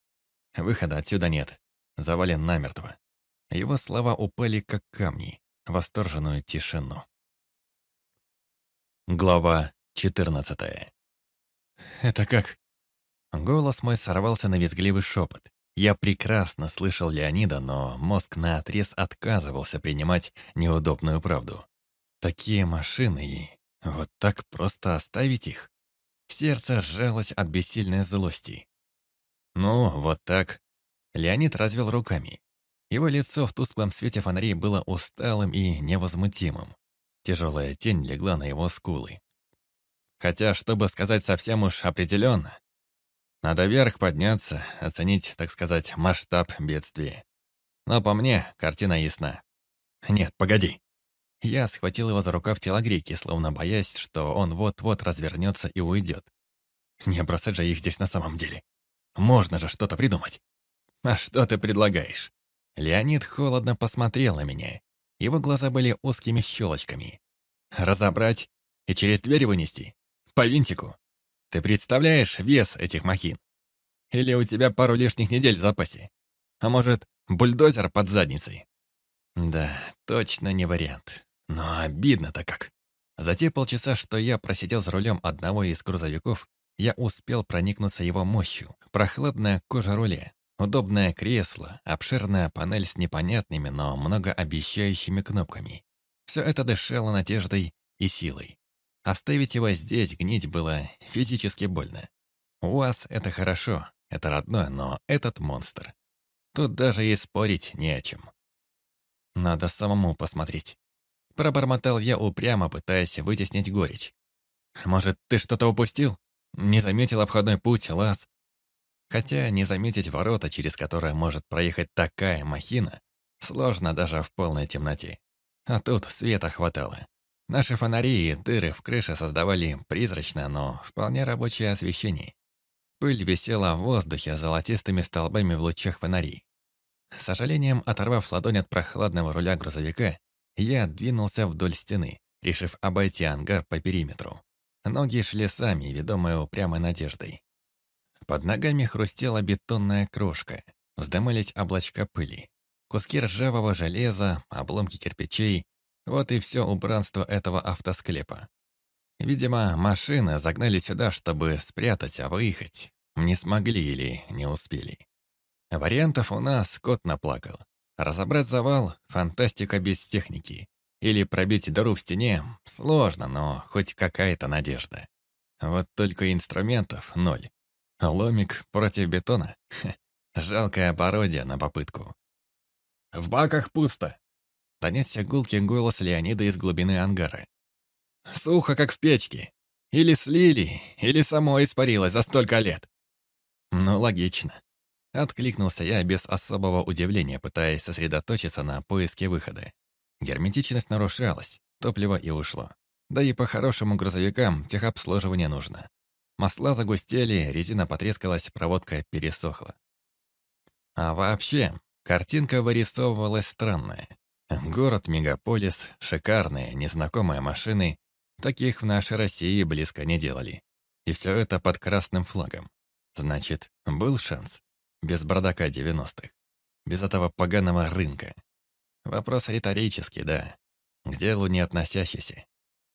Выхода отсюда нет. Завален намертво. Его слова упали, как камни, в восторженную тишину. Глава 14 «Это как?» Голос мой сорвался на визгливый шепот. Я прекрасно слышал Леонида, но мозг наотрез отказывался принимать неудобную правду. Такие машины и вот так просто оставить их? Сердце сжалось от бессильной злости. Ну, вот так. Леонид развел руками. Его лицо в тусклом свете фонарей было усталым и невозмутимым. Тяжелая тень легла на его скулы. Хотя, чтобы сказать совсем уж определенно, надо вверх подняться, оценить, так сказать, масштаб бедствия. Но по мне картина ясна. Нет, погоди. Я схватил его за рукав телогрейки, словно боясь, что он вот-вот развернется и уйдет. Не бросать же их здесь на самом деле. Можно же что-то придумать. А что ты предлагаешь? Леонид холодно посмотрел на меня. Его глаза были узкими щелочками. Разобрать и через дверь вынести? По винтику? Ты представляешь вес этих махин? Или у тебя пару лишних недель в запасе? А может, бульдозер под задницей? Да, точно не вариант. Но обидно-то как. За те полчаса, что я просидел за рулем одного из грузовиков, я успел проникнуться его мощью. Прохладная кожа руля, удобное кресло, обширная панель с непонятными, но многообещающими кнопками. Все это дышало надеждой и силой. Оставить его здесь гнить было физически больно. У вас это хорошо, это родное, но этот монстр. Тут даже и спорить не о чем. Надо самому посмотреть. Пробормотал я упрямо, пытаясь вытеснить горечь. Может, ты что-то упустил? Не заметил обходной путь, лаз? Хотя не заметить ворота, через которые может проехать такая махина, сложно даже в полной темноте. А тут света хватало. Наши фонари и дыры в крыше создавали призрачное, но вполне рабочее освещение. Пыль висела в воздухе золотистыми столбами в лучах фонарей. С сожалением, оторвав ладонь от прохладного руля грузовика, я двинулся вдоль стены, решив обойти ангар по периметру. Ноги шли сами, ведомые упрямой надеждой. Под ногами хрустела бетонная крошка, вздымались облачка пыли. Куски ржавого железа, обломки кирпичей, вот и все убранство этого автосклепа. Видимо, машины загнали сюда, чтобы спрятать, а выехать не смогли или не успели. Вариантов у нас кот наплакал. Разобрать завал — фантастика без техники. Или пробить дыру в стене — сложно, но хоть какая-то надежда. Вот только инструментов — ноль. Ломик против бетона — жалкая пародия на попытку. «В баках пусто», Донесся гулкий голос Леонида из глубины ангара. «Сухо, как в печке. Или слили, или само испарилось за столько лет». «Ну, логично». Откликнулся я без особого удивления, пытаясь сосредоточиться на поиске выхода. Герметичность нарушалась, топливо и ушло. Да и по хорошему грузовикам техобслуживание нужно. Масла загустели, резина потрескалась, проводка пересохла. А вообще, картинка вырисовывалась странная. Город-мегаполис, шикарные, незнакомые машины. Таких в нашей России близко не делали. И все это под красным флагом. Значит, был шанс. Без бардака 90-х. Без этого поганого рынка. Вопрос риторический, да. К делу не относящийся.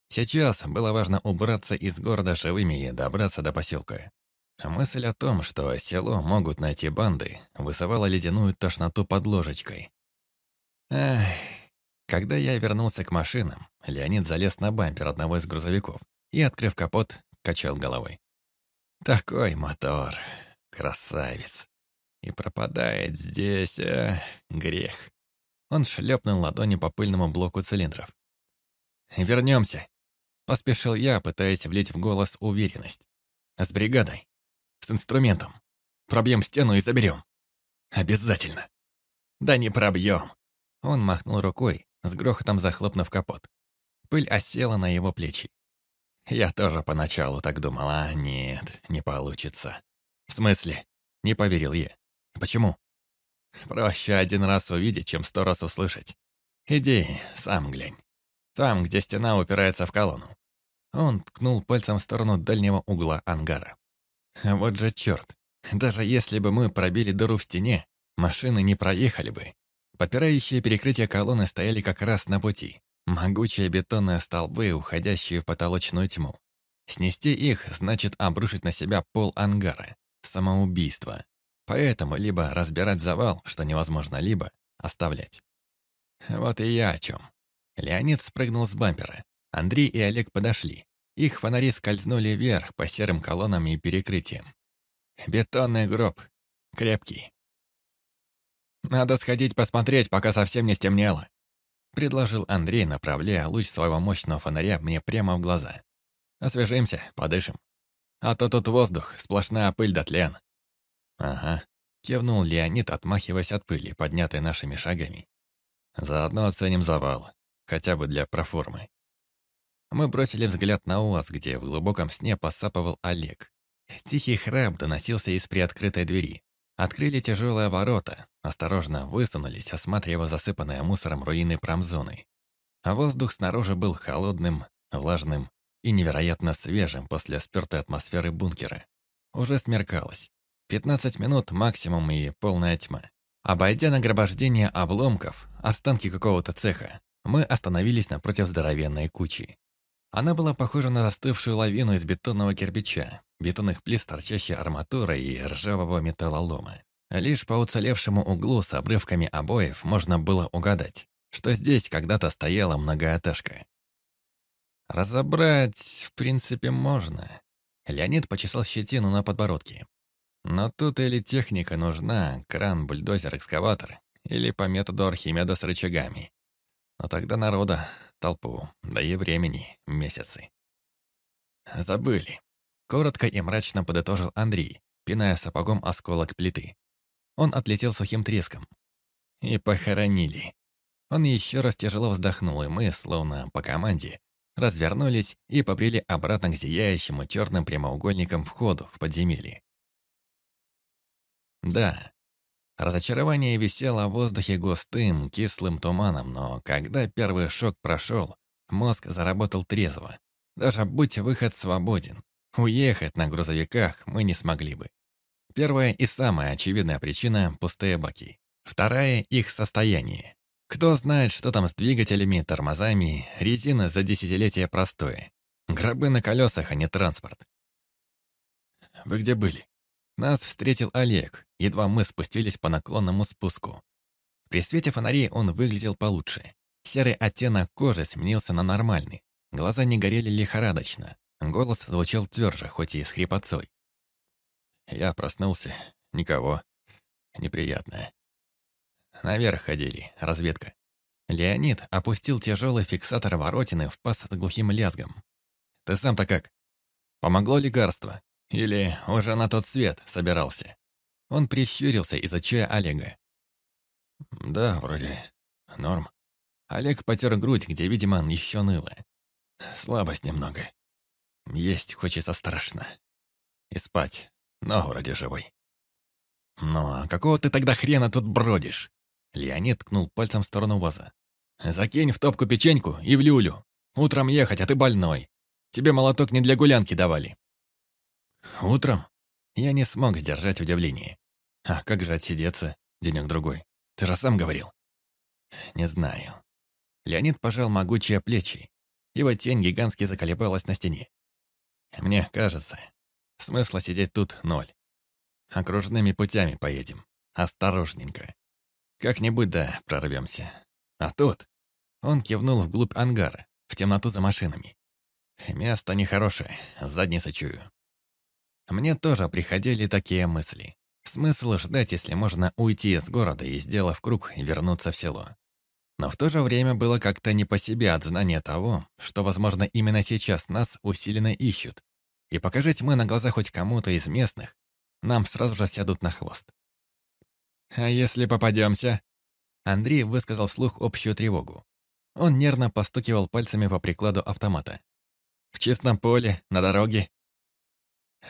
Сейчас было важно убраться из города живыми и добраться до поселка. Мысль о том, что село могут найти банды, высывала ледяную тошноту под ложечкой. Эх, когда я вернулся к машинам, Леонид залез на бампер одного из грузовиков и, открыв капот, качал головой. Такой мотор, красавец. И пропадает здесь, а, грех. Он шлепнул ладони по пыльному блоку цилиндров. «Вернемся», — поспешил я, пытаясь влить в голос уверенность. «С бригадой. С инструментом. Пробьем стену и заберем. Обязательно». «Да не пробьем», он махнул рукой, с грохотом захлопнув капот. Пыль осела на его плечи. Я тоже поначалу так думал, а нет, не получится. В смысле? Не поверил я. Почему? Проще один раз увидеть, чем сто раз услышать. Иди, сам глянь. Там, где стена упирается в колонну. Он ткнул пальцем в сторону дальнего угла ангара. Вот же черт. Даже если бы мы пробили дыру в стене, машины не проехали бы. Подпирающие перекрытия колонны стояли как раз на пути. Могучие бетонные столбы, уходящие в потолочную тьму. Снести их значит обрушить на себя пол ангара. Самоубийство. Поэтому либо разбирать завал, что невозможно, либо оставлять. Вот и я о чем. Леонид спрыгнул с бампера. Андрей и Олег подошли. Их фонари скользнули вверх по серым колоннам и перекрытиям. Бетонный гроб. Крепкий. «Надо сходить посмотреть, пока совсем не стемнело», — предложил Андрей, направляя луч своего мощного фонаря мне прямо в глаза. «Освежимся, подышим. А то тут воздух, сплошная пыль да тлен». «Ага», — кивнул Леонид, отмахиваясь от пыли, поднятой нашими шагами. «Заодно оценим завал, хотя бы для проформы». Мы бросили взгляд на УАЗ, где в глубоком сне посапывал Олег. Тихий храп доносился из приоткрытой двери. Открыли тяжелые ворота, осторожно высунулись, осматривая засыпанные мусором руины промзоны. А воздух снаружи был холодным, влажным и невероятно свежим после спертой атмосферы бункера. Уже смеркалось. 15 минут максимум и полная тьма. Обойдя нагромождение обломков, останки какого-то цеха, мы остановились напротив здоровенной кучи. Она была похожа на застывшую лавину из бетонного кирпича, бетонных плит торчащей арматурой и ржавого металлолома. Лишь по уцелевшему углу с обрывками обоев можно было угадать, что здесь когда-то стояла многоэтажка. Разобрать, в принципе, можно. Леонид почесал щетину на подбородке. Но тут или техника нужна, кран, бульдозер, экскаватор, или по методу Архимеда с рычагами. Тогда народа, толпу, да и времени, месяцы. Забыли. Коротко и мрачно подытожил Андрей, пиная сапогом осколок плиты. Он отлетел сухим треском. И похоронили. Он еще раз тяжело вздохнул, и мы, словно по команде, развернулись и побрели обратно к зияющему черным прямоугольникам входу в подземелье. Да, разочарование висело в воздухе густым, кислым туманом, но когда первый шок прошел, мозг заработал трезво. Даже будь выход свободен, Уехать на грузовиках мы не смогли бы. Первая и самая очевидная причина – пустые баки. Вторая – их состояние. Кто знает, что там с двигателями, тормозами, резина за десятилетия простое. Гробы на колесах, а не транспорт. Вы где были? Нас встретил Олег, едва мы спустились по наклонному спуску. При свете фонарей он выглядел получше. Серый оттенок кожи сменился на нормальный. Глаза не горели лихорадочно. Голос звучал тверже, хоть и с хрипотцой. Я проснулся. Никого. Неприятно. Наверх ходили. Разведка. Леонид опустил тяжелый фиксатор воротины в паз с глухим лязгом. «Ты сам-то как? Помогло лекарство? Или уже на тот свет собирался?» Он прищурился, изучая Олега. «Да, вроде норм». Олег потер грудь, где, видимо, еще ныло. Слабость немного. Есть хочется страшно. И спать, но вроде живой. «Ну а какого ты тогда хрена тут бродишь?» Леонид ткнул пальцем в сторону ваза. «Закинь в топку печеньку и в люлю. Утром ехать, а ты больной. Тебе молоток не для гулянки давали». «Утром?» Я не смог сдержать удивление. «А как же отсидеться денек-другой? Ты же сам говорил». «Не знаю». Леонид пожал могучие плечи. Его тень гигантски заколебалась на стене. Мне кажется, смысла сидеть тут ноль. Окружными путями поедем. Осторожненько. Как-нибудь да прорвемся. А тут... Он кивнул вглубь ангара, в темноту за машинами. Место нехорошее, задница чую. Мне тоже приходили такие мысли. Смысл ждать, если можно уйти из города и, сделав круг, вернуться в село. Но в то же время было как-то не по себе от знания того, что, возможно, именно сейчас нас усиленно ищут. И покажите мы на глаза хоть кому-то из местных, нам сразу же сядут на хвост. «А если попадемся?» Андрей высказал вслух общую тревогу. Он нервно постукивал пальцами по прикладу автомата. «В чистом поле, на дороге».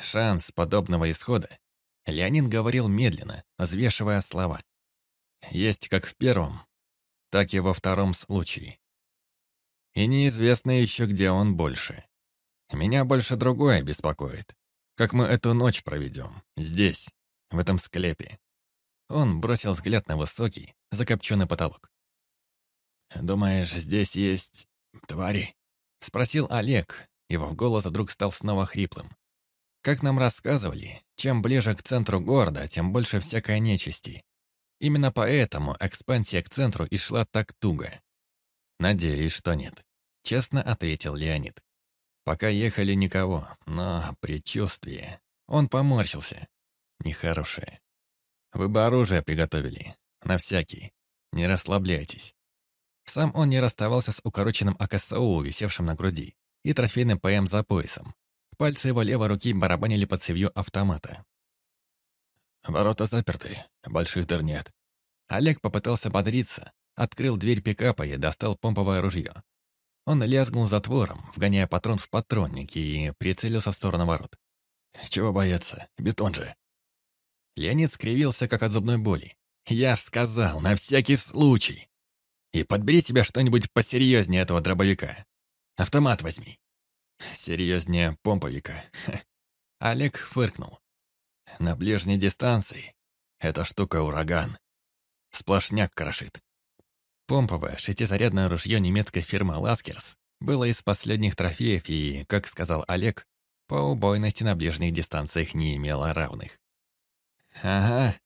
Шанс подобного исхода Леонид говорил медленно, взвешивая слова. Есть как в первом, так и во втором случае. И неизвестно еще, где он больше. Меня больше другое беспокоит. Как мы эту ночь проведем? Здесь, в этом склепе. Он бросил взгляд на высокий, закопченный потолок. «Думаешь, здесь есть твари?» — спросил Олег. Его голос вдруг стал снова хриплым. Как нам рассказывали, чем ближе к центру города, тем больше всякой нечисти. Именно поэтому экспансия к центру и шла так туго. «Надеюсь, что нет», — честно ответил Леонид. Пока ехали никого, но предчувствие. Он поморщился. Нехорошее. Вы бы оружие приготовили. На всякий. Не расслабляйтесь. Сам он не расставался с укороченным АКСУ, висевшим на груди, и трофейным ПМ за поясом. Пальцы его левой руки барабанили под цевью автомата. Ворота заперты, больших дыр нет. Олег попытался бодриться, открыл дверь пикапа и достал помповое ружье. Он лязгнул затвором, вгоняя патрон в патронник и прицелился в сторону ворот. «Чего бояться? Бетон же!» Леонид скривился, как от зубной боли. «Я ж сказал, на всякий случай! И подбери себе что-нибудь посерьезнее этого дробовика. Автомат возьми». «Серьезнее помповика». [LAUGHS] Олег фыркнул. «На ближней дистанции эта штука ураган. Сплошняк крошит. Помповое шестизарядное ружье немецкой фирмы «Ласкерс» было из последних трофеев и, как сказал Олег, по убойности на ближних дистанциях не имело равных. «Ага,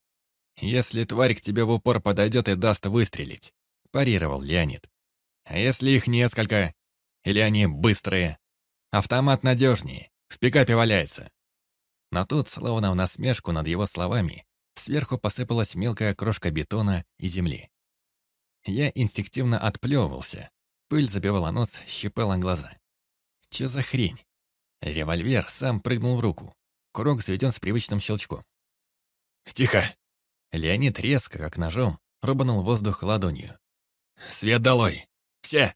если тварь к тебе в упор подойдет и даст выстрелить», – парировал Леонид. «А если их несколько? Или они быстрые? Автомат надежнее, в пикапе валяется». Но тут, словно в насмешку над его словами, сверху посыпалась мелкая крошка бетона и земли. Я инстинктивно отплевывался. Пыль забивала нос, щипала глаза. Че за хрень? Револьвер сам прыгнул в руку. Курок заведен с привычным щелчком. «Тихо!» Леонид резко, как ножом, рубанул воздух ладонью. «Свет долой! Все!»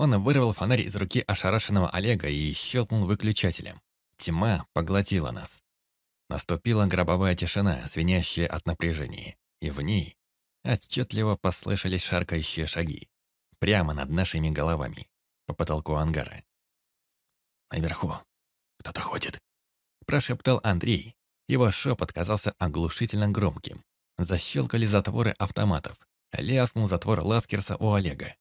Он вырвал фонарь из руки ошарашенного Олега и щелкнул выключателем. Тьма поглотила нас. Наступила гробовая тишина, звенящая от напряжения, и в ней Отчетливо послышались шаркающие шаги. Прямо над нашими головами, по потолку ангара. «Наверху кто-то ходит», — прошептал Андрей. Его шепот казался оглушительно громким. Защелкали затворы автоматов. Ляснул затвор Ласкерса у Олега.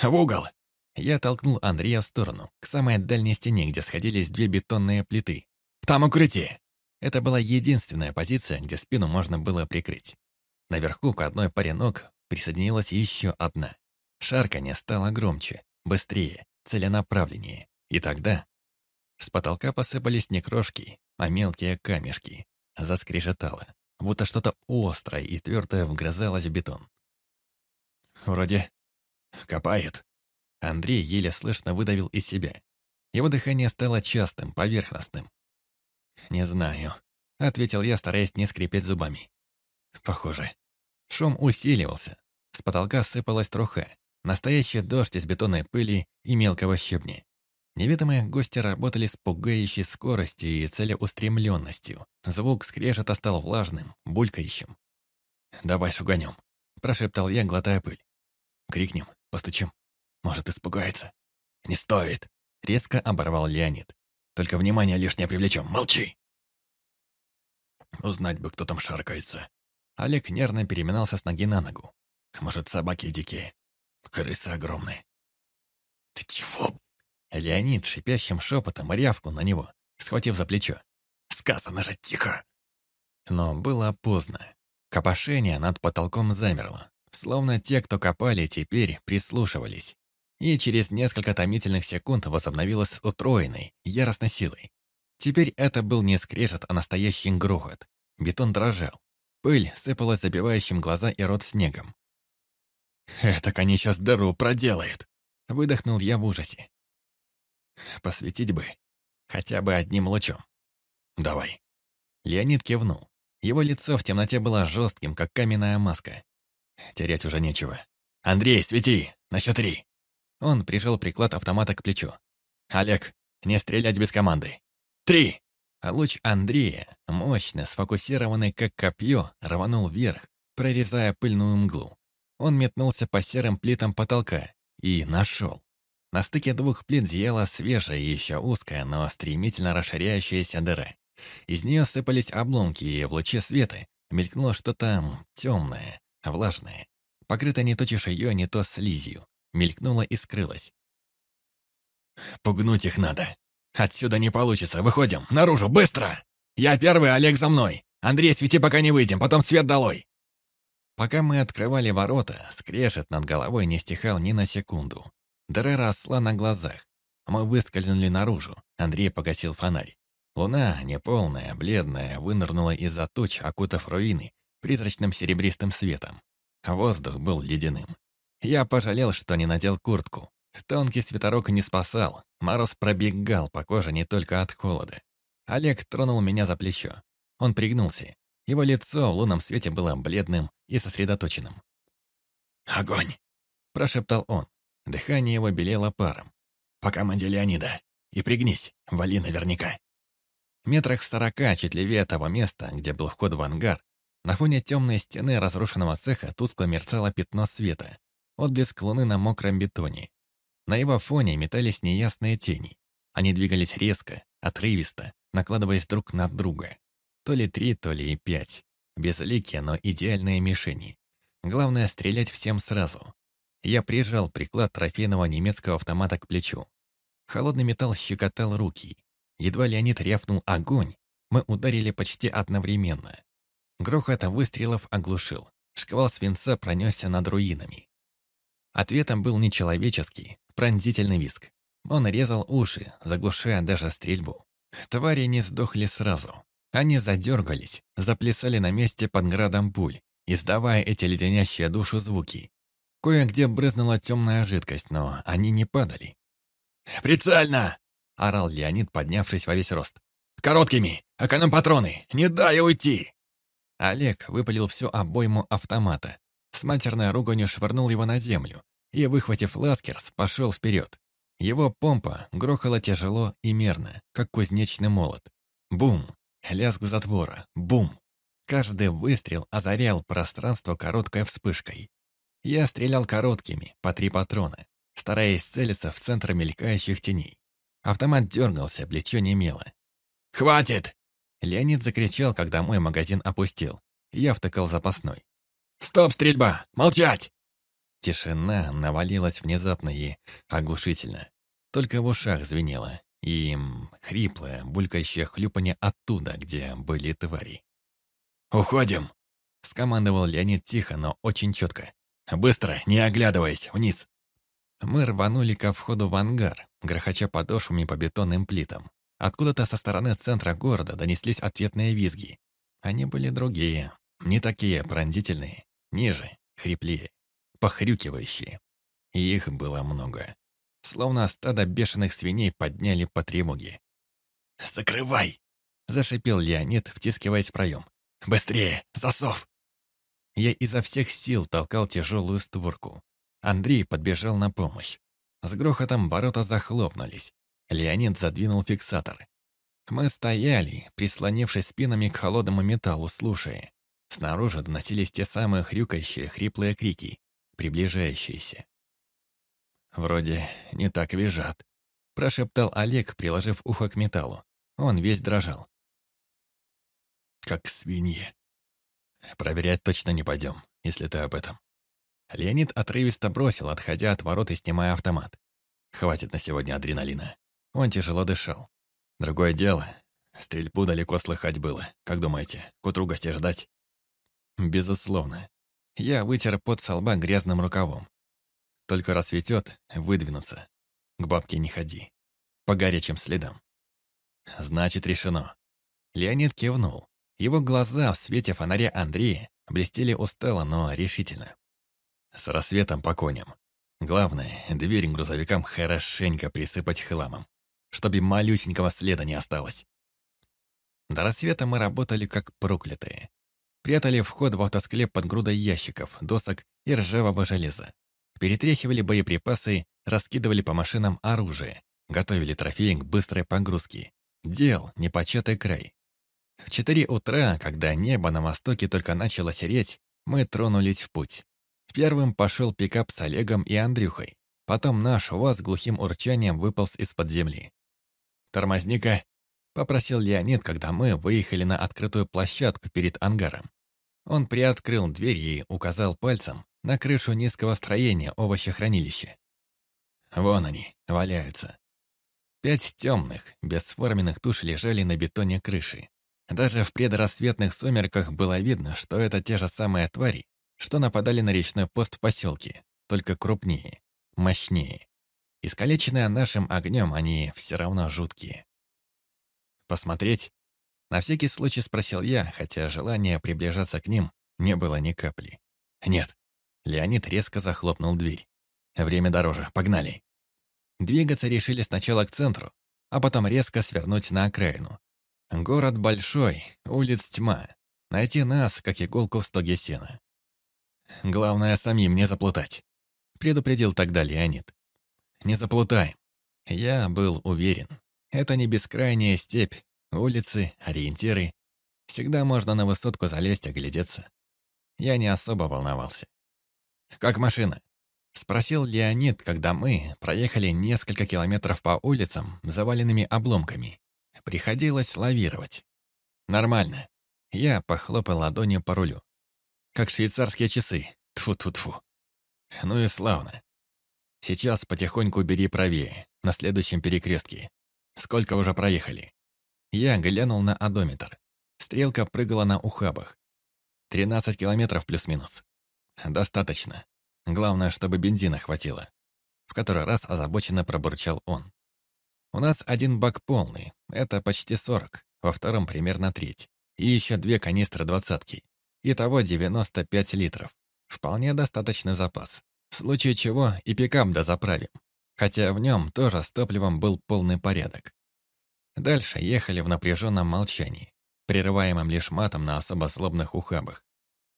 «В угол!» Я толкнул Андрея в сторону, к самой дальней стене, где сходились две бетонные плиты. «Там укрытие!» Это была единственная позиция, где спину можно было прикрыть. Наверху к одной паре ног присоединилась еще одна. Шарканье стало громче, быстрее, целенаправленнее. И тогда с потолка посыпались не крошки, а мелкие камешки. Заскрежетало, будто что-то острое и твердое вгрызалось в бетон. «Вроде копает». Андрей еле слышно выдавил из себя. Его дыхание стало частым, поверхностным. «Не знаю», — ответил я, стараясь не скрипеть зубами. «Похоже». Шум усиливался. С потолка сыпалась труха. Настоящий дождь из бетонной пыли и мелкого щебня. Неведомые гости работали с пугающей скоростью и целеустремленностью. Звук скрежета стал влажным, булькающим. «Давай шуганем», — прошептал я, глотая пыль. «Крикнем, постучим. Может, испугается». «Не стоит», — резко оборвал Леонид. «Только внимание лишнее привлечем. Молчи!» Узнать бы, кто там шаркается. Олег нервно переминался с ноги на ногу. Может, собаки дикие. Крысы огромные. «Ты чего?» Леонид шипящим шепотом рявкнул на него, схватив за плечо. «Сказано же тихо!» Но было поздно. Копошение над потолком замерло. Словно те, кто копали, теперь прислушивались. И через несколько томительных секунд возобновилось утроенной, яростной силой. Теперь это был не скрежет, а настоящий грохот. Бетон дрожал, Пыль сыпалась забивающим глаза и рот снегом. «Это они сейчас дыру проделает!» Выдохнул я в ужасе. «Посветить бы. Хотя бы одним лучом. Давай». Леонид кивнул. Его лицо в темноте было жестким, как каменная маска. Терять уже нечего. «Андрей, свети! На счет три!» Он прижал приклад автомата к плечу. «Олег, не стрелять без команды! Три!» А луч Андрея, мощно сфокусированный как копье, рванул вверх, прорезая пыльную мглу. Он метнулся по серым плитам потолка и нашел. На стыке двух плит зияла свежая и еще узкая, но стремительно расширяющаяся дыра, Из нее сыпались обломки, и в луче света мелькнуло что-то темное, влажное, покрытое не то чешуей, не то слизью. Мелькнуло и скрылось. «Пугнуть их надо. Отсюда не получится. Выходим. Наружу. Быстро! Я первый, Олег за мной. Андрей, свети, пока не выйдем. Потом свет долой!» Пока мы открывали ворота, скрежет над головой не стихал ни на секунду. Дыра росла на глазах. Мы выскользнули наружу. Андрей погасил фонарь. Луна, неполная, бледная, вынырнула из-за туч, окутав руины, призрачным серебристым светом. Воздух был ледяным. Я пожалел, что не надел куртку. Тонкий свитерок не спасал. Мороз пробегал по коже не только от холода. Олег тронул меня за плечо. Он пригнулся. Его лицо в лунном свете было бледным и сосредоточенным. «Огонь!» – прошептал он. Дыхание его белело паром. «По команде Леонида. И пригнись, вали наверняка». Метрах в сорока, чуть левее того места, где был вход в ангар, на фоне темной стены разрушенного цеха тускло мерцало пятно света, отблеск луны на мокром бетоне. На его фоне метались неясные тени. Они двигались резко, отрывисто, накладываясь друг на друга. То ли три, то ли и пять. Безликие, но идеальные мишени. Главное — стрелять всем сразу. Я прижал приклад трофейного немецкого автомата к плечу. Холодный металл щекотал руки. Едва Леонид рявкнул «Огонь!», мы ударили почти одновременно. Грохот выстрелов оглушил. Шквал свинца пронесся над руинами. Ответом был нечеловеческий, пронзительный виск. Он резал уши, заглушая даже стрельбу. Твари не сдохли сразу. Они задергались, заплясали на месте под градом пуль, издавая эти леденящие душу звуки. Кое-где брызнула темная жидкость, но они не падали. «Прицельно!» — орал Леонид, поднявшись во весь рост. «Короткими! Эконом патроны! Не дай уйти!» Олег выпалил всю обойму автомата. С матерной руганью швырнул его на землю и, выхватив ласкерс, пошел вперед. Его помпа грохала тяжело и мерно, как кузнечный молот. Бум! Лязг затвора. Бум! Каждый выстрел озарял пространство короткой вспышкой. Я стрелял короткими, по три патрона, стараясь целиться в центр мелькающих теней. Автомат дергался, плечо немело. «Хватит!» Леонид закричал, когда мой магазин опустил. Я втыкал запасной. «Стоп, стрельба! Молчать!» Тишина навалилась внезапно и оглушительно. Только в ушах звенело, и хриплое, булькающее хлюпанье оттуда, где были твари. «Уходим!» — скомандовал Леонид тихо, но очень четко. «Быстро, не оглядываясь, вниз!» Мы рванули ко входу в ангар, грохоча подошвами по бетонным плитам. Откуда-то со стороны центра города донеслись ответные визги. Они были другие, не такие пронзительные, ниже, хриплее похрюкивающие. И их было много. Словно стадо бешеных свиней подняли по тревоге. «Закрывай!» — зашипел Леонид, втискиваясь в проем. «Быстрее! Засов!» Я изо всех сил толкал тяжелую створку. Андрей подбежал на помощь. С грохотом ворота захлопнулись. Леонид задвинул фиксатор. Мы стояли, прислонившись спинами к холодному металлу, слушая. Снаружи доносились те самые хрюкающие, хриплые крики приближающиеся. «Вроде не так визжат», — прошептал Олег, приложив ухо к металлу. Он весь дрожал. «Как свиньи. Проверять точно не пойдем, если ты об этом». Леонид отрывисто бросил, отходя от ворот и снимая автомат. «Хватит на сегодня адреналина». Он тяжело дышал. Другое дело. Стрельбу далеко слыхать было. Как думаете, к утру гостей ждать? Безусловно. Я вытер пот со лба грязным рукавом. Только рассветет, выдвинуться. К бабке не ходи. По горячим следам. Значит, решено. Леонид кивнул. Его глаза в свете фонаря Андрея блестели устало, но решительно. С рассветом по коням. Главное, дверь грузовикам хорошенько присыпать хламом, чтобы малюсенького следа не осталось. До рассвета мы работали как проклятые. Прятали вход в автосклеп под грудой ящиков, досок и ржавого железа. Перетряхивали боеприпасы, раскидывали по машинам оружие, готовили трофеи к быстрой погрузке. Дел непочатый край. В четыре утра, когда небо на востоке только начало сереть, мы тронулись в путь. Первым пошел пикап с Олегом и Андрюхой. Потом наш УАЗ глухим урчанием выполз из-под земли. «Тормозника!» Попросил Леонид, когда мы выехали на открытую площадку перед ангаром. Он приоткрыл дверь и указал пальцем на крышу низкого строения овощехранилища. Вон они, валяются. Пять темных, бесформенных туш лежали на бетоне крыши. Даже в предрассветных сумерках было видно, что это те же самые твари, что нападали на речной пост в поселке, только крупнее, мощнее. Искалеченные нашим огнем, они все равно жуткие. «Посмотреть?» На всякий случай спросил я, хотя желания приближаться к ним не было ни капли. «Нет». Леонид резко захлопнул дверь. «Время дороже. Погнали». Двигаться решили сначала к центру, а потом резко свернуть на окраину. Город большой, улиц тьма. Найти нас, как иголку в стоге сена. Главное, самим не заплутать. Предупредил тогда Леонид. Не заплутаем. Я был уверен. Это не бескрайняя степь, улицы, ориентиры. Всегда можно на высотку залезть, оглядеться. Я не особо волновался. «Как машина?» Спросил Леонид, когда мы проехали несколько километров по улицам, заваленными обломками. Приходилось лавировать. Нормально. Я похлопал ладонью по рулю. Как швейцарские часы. тфу тфу тфу Ну и славно. Сейчас потихоньку бери правее, на следующем перекрестке. Сколько уже проехали? Я глянул на одометр. Стрелка прыгала на ухабах. 13 километров плюс-минус. Достаточно. Главное, чтобы бензина хватило. В который раз озабоченно пробурчал он. У нас один бак полный, это почти 40, во втором примерно треть. И еще две канистры двадцатки. Итого 95 литров. Вполне достаточный запас. В случае чего и пикап дозаправим. Хотя в нем тоже с топливом был полный порядок. Дальше ехали в напряженном молчании, прерываемом лишь матом на особо злобных ухабах.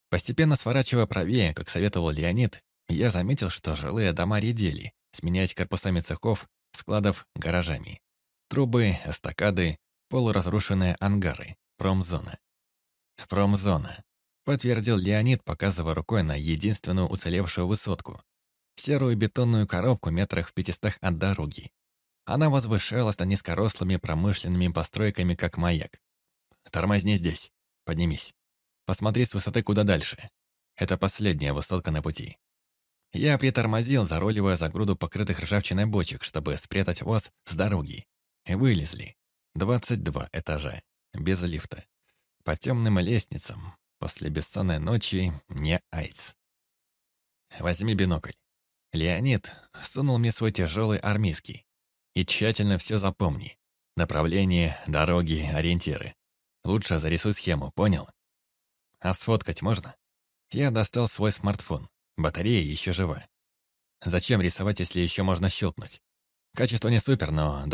Постепенно сворачивая правее, как советовал Леонид, я заметил, что жилые дома редели, сменяясь корпусами цехов, складов, гаражами. Трубы, эстакады, полуразрушенные ангары, промзона. Промзона. Подтвердил Леонид, показывая рукой на единственную уцелевшую высотку. Серую бетонную коробку метрах в пятистах от дороги. Она возвышалась над низкорослыми промышленными постройками, как маяк. «Тормозни здесь. Поднимись. Посмотри с высоты куда дальше. Это последняя высотка на пути. Я притормозил, зароливая за груду покрытых ржавчиной бочек, чтобы спрятать вас с дороги. Вылезли. 22 этажа. Без лифта. По темным лестницам. После бессонной ночи не айс. Возьми бинокль. Леонид сунул мне свой тяжелый армейский. И тщательно все запомни. Направление, дороги, ориентиры. Лучше зарисуй схему, понял? А сфоткать можно? Я достал свой смартфон. Батарея еще жива. Зачем рисовать, если еще можно щелкнуть? Качество не супер, но